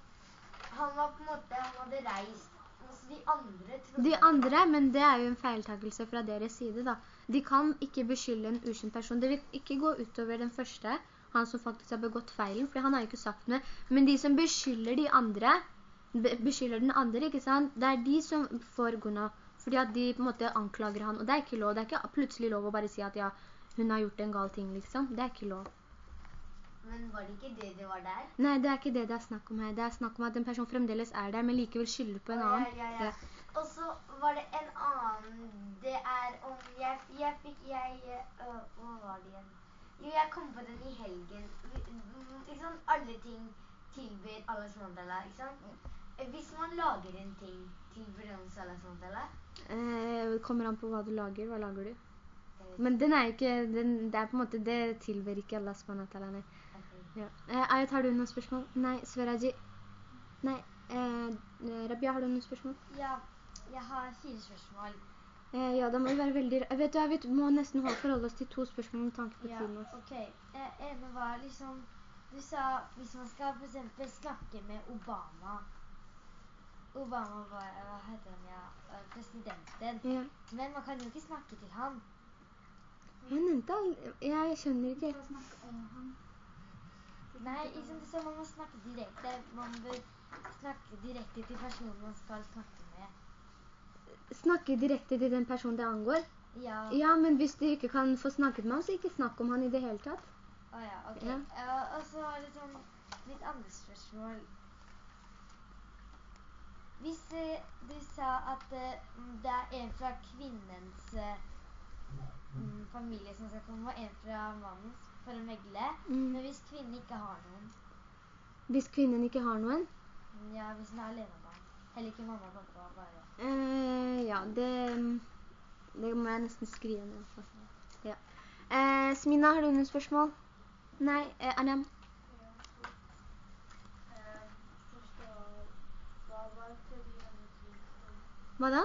han var på en måte, han hadde reist. Mens de andre trodde De andre, men det er jo en feiltakelse fra deres side da. De kan ikke beskylde en ukjent person. Det vil ikke gå utover den første, han som faktisk har begått feilen, for han har jo ikke sagt noe. Men de som beskylder de andre, be- beskylder den andre, ikke sant? Det er de som får guna. Fordi at de på en måte anklager han, og det er ikke lov. Det er ikke plutselig lov å bare si at ja, hun har gjort en gal ting, liksom. Det er ikke lov. Men var det ikke det det var der? Nei, det er ikke det det er snakk om her. Det er snakk om at en person fremdeles er der, men likevel skylder på en annen. Ja, ja, ja. Og så var det en annen. Det er om jeg, jeg fikk jeg øh, Hva var det igjen? Jo, jeg kom på den i helgen. Ikke sant? Alle ting tilbyr Allah SWT, ikke sant? Eh, Hvis man lager en ting, tilbyr den hos Allah SWT? Eh, kommer an på hva du lager. Hva lager du? Men den er ikke, den, det er på en måte, det tilbyr ikke Allah SWT. nei. Ja. Eh, Ayat, har du noen spørsmål? Nei, Sveraji. Nei, eh, Rabia, har du noen spørsmål? Ja, jeg har fire spørsmål. Eh, ja, da må vi være veldig... Vet du, jeg vet, vi må nesten forholde oss til to spørsmål med tanke på Ja, tiden. Ja, ok. Eh, ene var liksom, du sa hvis man skal for eksempel snakke med Obama, Obama var, hva heter han, ja, eh, presidenten, Ja. men man kan jo ikke snakke til han. Jeg nevnte han. Jeg skjønner ikke. Nei, liksom sånn man må snakke direkte, man bør snakke direkte til personen man skal snakke med. Snakke direkte til den personen det angår. Ja, Ja, men hvis du ikke kan få snakket med ham, så ikke snakk om han i det hele tatt. Å ja, ok. Ja. Uh, og så var det sånn litt andre spørsmål. Hvis uh, du sa at mm, det er en fra kvinnens eh, mm, familie som skal komme, og en fra mannens for å megle, Mm. men hvis kvinnen ikke har noen, Hvis kvinnen ikke har noen. ja, hvis hun er alene barn. Heller ikke mamma og pappa, bare. Eh, ja, det, det må jeg nesten skrive ned. Ja. Eh, Smina, har du noen spørsmål? Nei, eh, Anam? Hva da?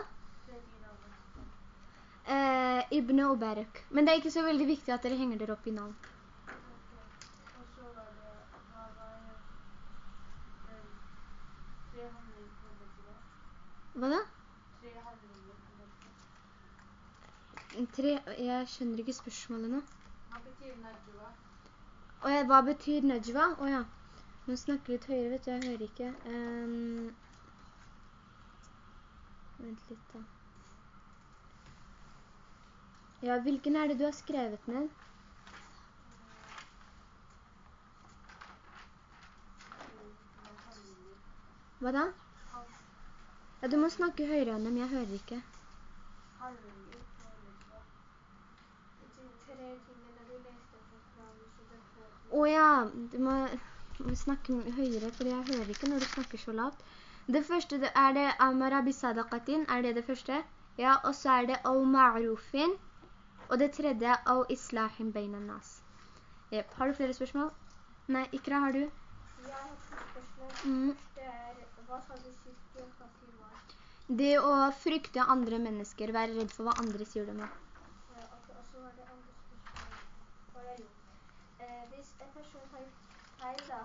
Eh, Ibn Oberek. Men det er ikke så veldig viktig at dere henger dere opp i navn. Hva da? tre, jeg skjønner ikke spørsmålet nå. Hva betyr najwa? Åja, hva betyr najwa? Åja, nå snakker litt høyere, vet du, jeg hører ikke. Um, vent litt da. Ja, hvilken er det du har skrevet ned? Hva da? Ja, du må snakke høyere enn dem, jeg hører ikke. Åja, du må snakke høyere, for jeg hører ikke når du snakker så lavt. Det første er det amara bisadaqatin, er det det første? Ja, og så er det au ma'rufin, og det tredje er au islahim beina nas. Yep. Har du flere spørsmål? Nei, Ikra, har du? Ja, jeg har et spørsmål. Mm. Det er, hva sa du sist? Det å frykte andre mennesker, være redd for hva andre sier dem. Ja, ok, og så var det andre spørsmål. Det. Eh, hvis en person har gjort feil da,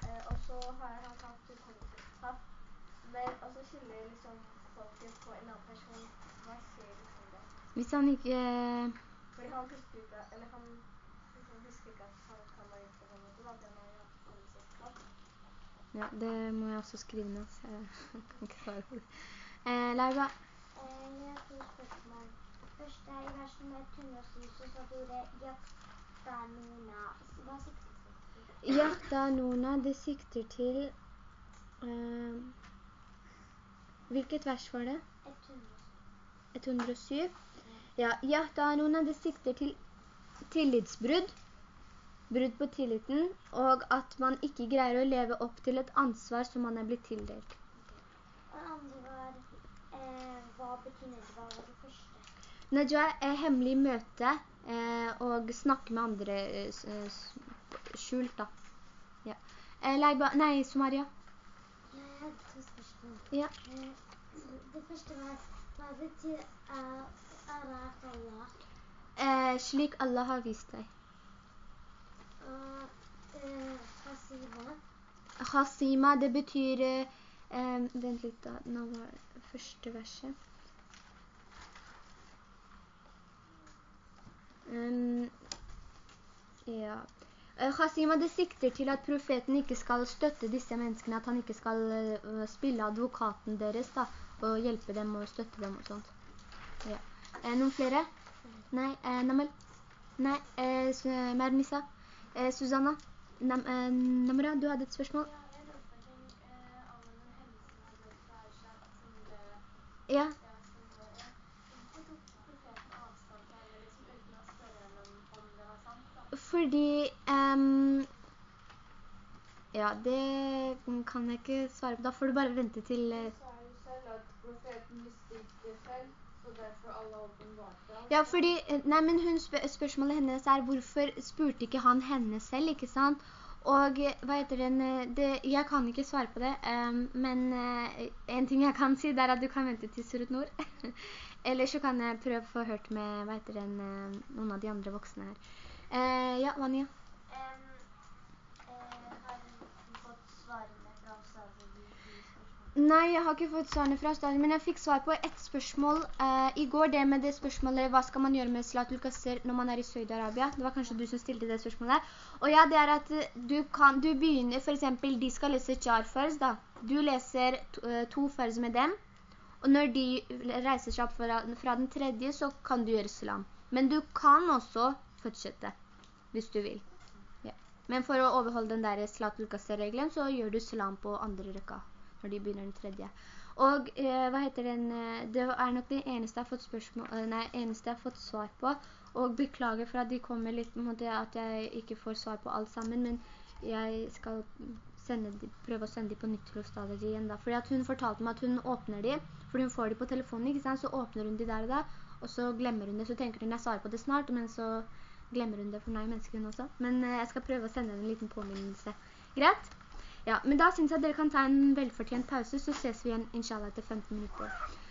eh, og så har han tatt straff, men og så skylder liksom folket på en annen person, hva skjer liksom det? Hvis han ikke... Fordi han husker ikke, eller han han husker ikke at han kan ha gjort det på en måte, da, det må jo. Ja, det må jeg også skrive ned, så jeg kan ikke svare på det. Eh, Laura, Eh, jeg har to spørsmål. Først er i vers med 107, så blir det ordet jaktanona. Hva sikter det til? Yahtanuna, det sikter til... Eh, hvilket vers var det? 107. 107. Ja, Yahtanuna, det sikter til tillitsbrudd, brudd på tilliten, og at man ikke greier å leve opp til et ansvar som man er blitt tildelt. Og andre var, hva betyr det? Hva var det første? Najwa er hemmelig møte eh, og snakke med andre eh, eh, skjult da. Ja. Eh, Leiba, nei, Somaria. Jeg har to spørsmål. Ja. Eh, det første var, hva betyr uh, arat Allah? Eh, slik Allah har vist deg. Og Hasima? hasiba? Hasima, det betyr... Eh, eh, vent litt da, nå var det første verset. Um, ja. Eh, Khasima, det sikter til at profeten ikke skal støtte disse menneskene, at han ikke skal uh, spille advokaten deres da, og hjelpe dem og støtte dem og sånt. Ja. Eh, noen flere? Nei, eh, Namel? Nei, eh, Mermisa? Eh, Susanna? Nam eh, Namra, du hadde et spørsmål? Ja, jeg lurer på en ting eh, som hendelsen er Aisha som det... Ja. Ja, som var, ja. Hvorfor tok profeten avstand fra henne, liksom uten å spørre henne om, om det var sant, da? Fordi, um, ja, det kan jeg ikke svare på. Da får du bare vente til... alt. Ja, fordi, eh, nei, men hun spør spørsmålet hennes er, hvorfor spurte ikke han henne selv, ikke sant? Og eh, hva heter den, det, jeg kan ikke svare på det, um, men uh, en ting jeg kan si, det er at du kan vente til Surut Nord. Eller så kan jeg prøve å få hørt med, hva heter den, uh, noen av de andre voksne her. Eh, ja, Vania Em, eh? Nei, jeg har ikke fått svarene fra stadion, men jeg fikk svar på ett spørsmål eh, i går, det med det spørsmålet, hva skal man gjøre med Slatul Kasser når man er i Saudi-Arabia? Det var kanskje du som stilte det spørsmålet. Og ja, det er at eh, du kan, du begynner, for eksempel, de skal lese jar først da. Du leser to, to først med dem, og når de reiser seg opp fra, fra den tredje, så kan du gjøre salam. Men du kan også fortsette, hvis du vil. Ja. Men for å overholde den der Slatul Qasser-regelen, så gjør du salam på andre rekka når de begynner den tredje. Og eh, hva heter den? eh, Det er nok det eneste jeg har fått, spørsmål, eh, nei, eneste jeg har fått svar på. Og beklager for at de kommer litt, mot det at jeg ikke får svar på alt sammen, men jeg skal de, prøve å sende dem på nytt til Ostadet igjen da. Fordi at hun fortalte meg at hun åpner dem, fordi hun får dem på telefonen, ikke sant? Så åpner hun dem der og da, og så glemmer hun det. Så tenker hun jeg svarer på det snart, men så glemmer hun det for meg, mennesker hun også. Men eh, jeg skal prøve å sende henne en liten påminnelse. Greit? Ja, men da synes jeg dere kan ta en velfortjent pause, så ses vi igjen, inshallah, etter 15 minutter.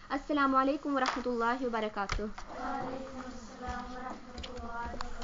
Assalamu alaikum wa rahmatullahi wa barakatuh. Wa alaikum assalam wa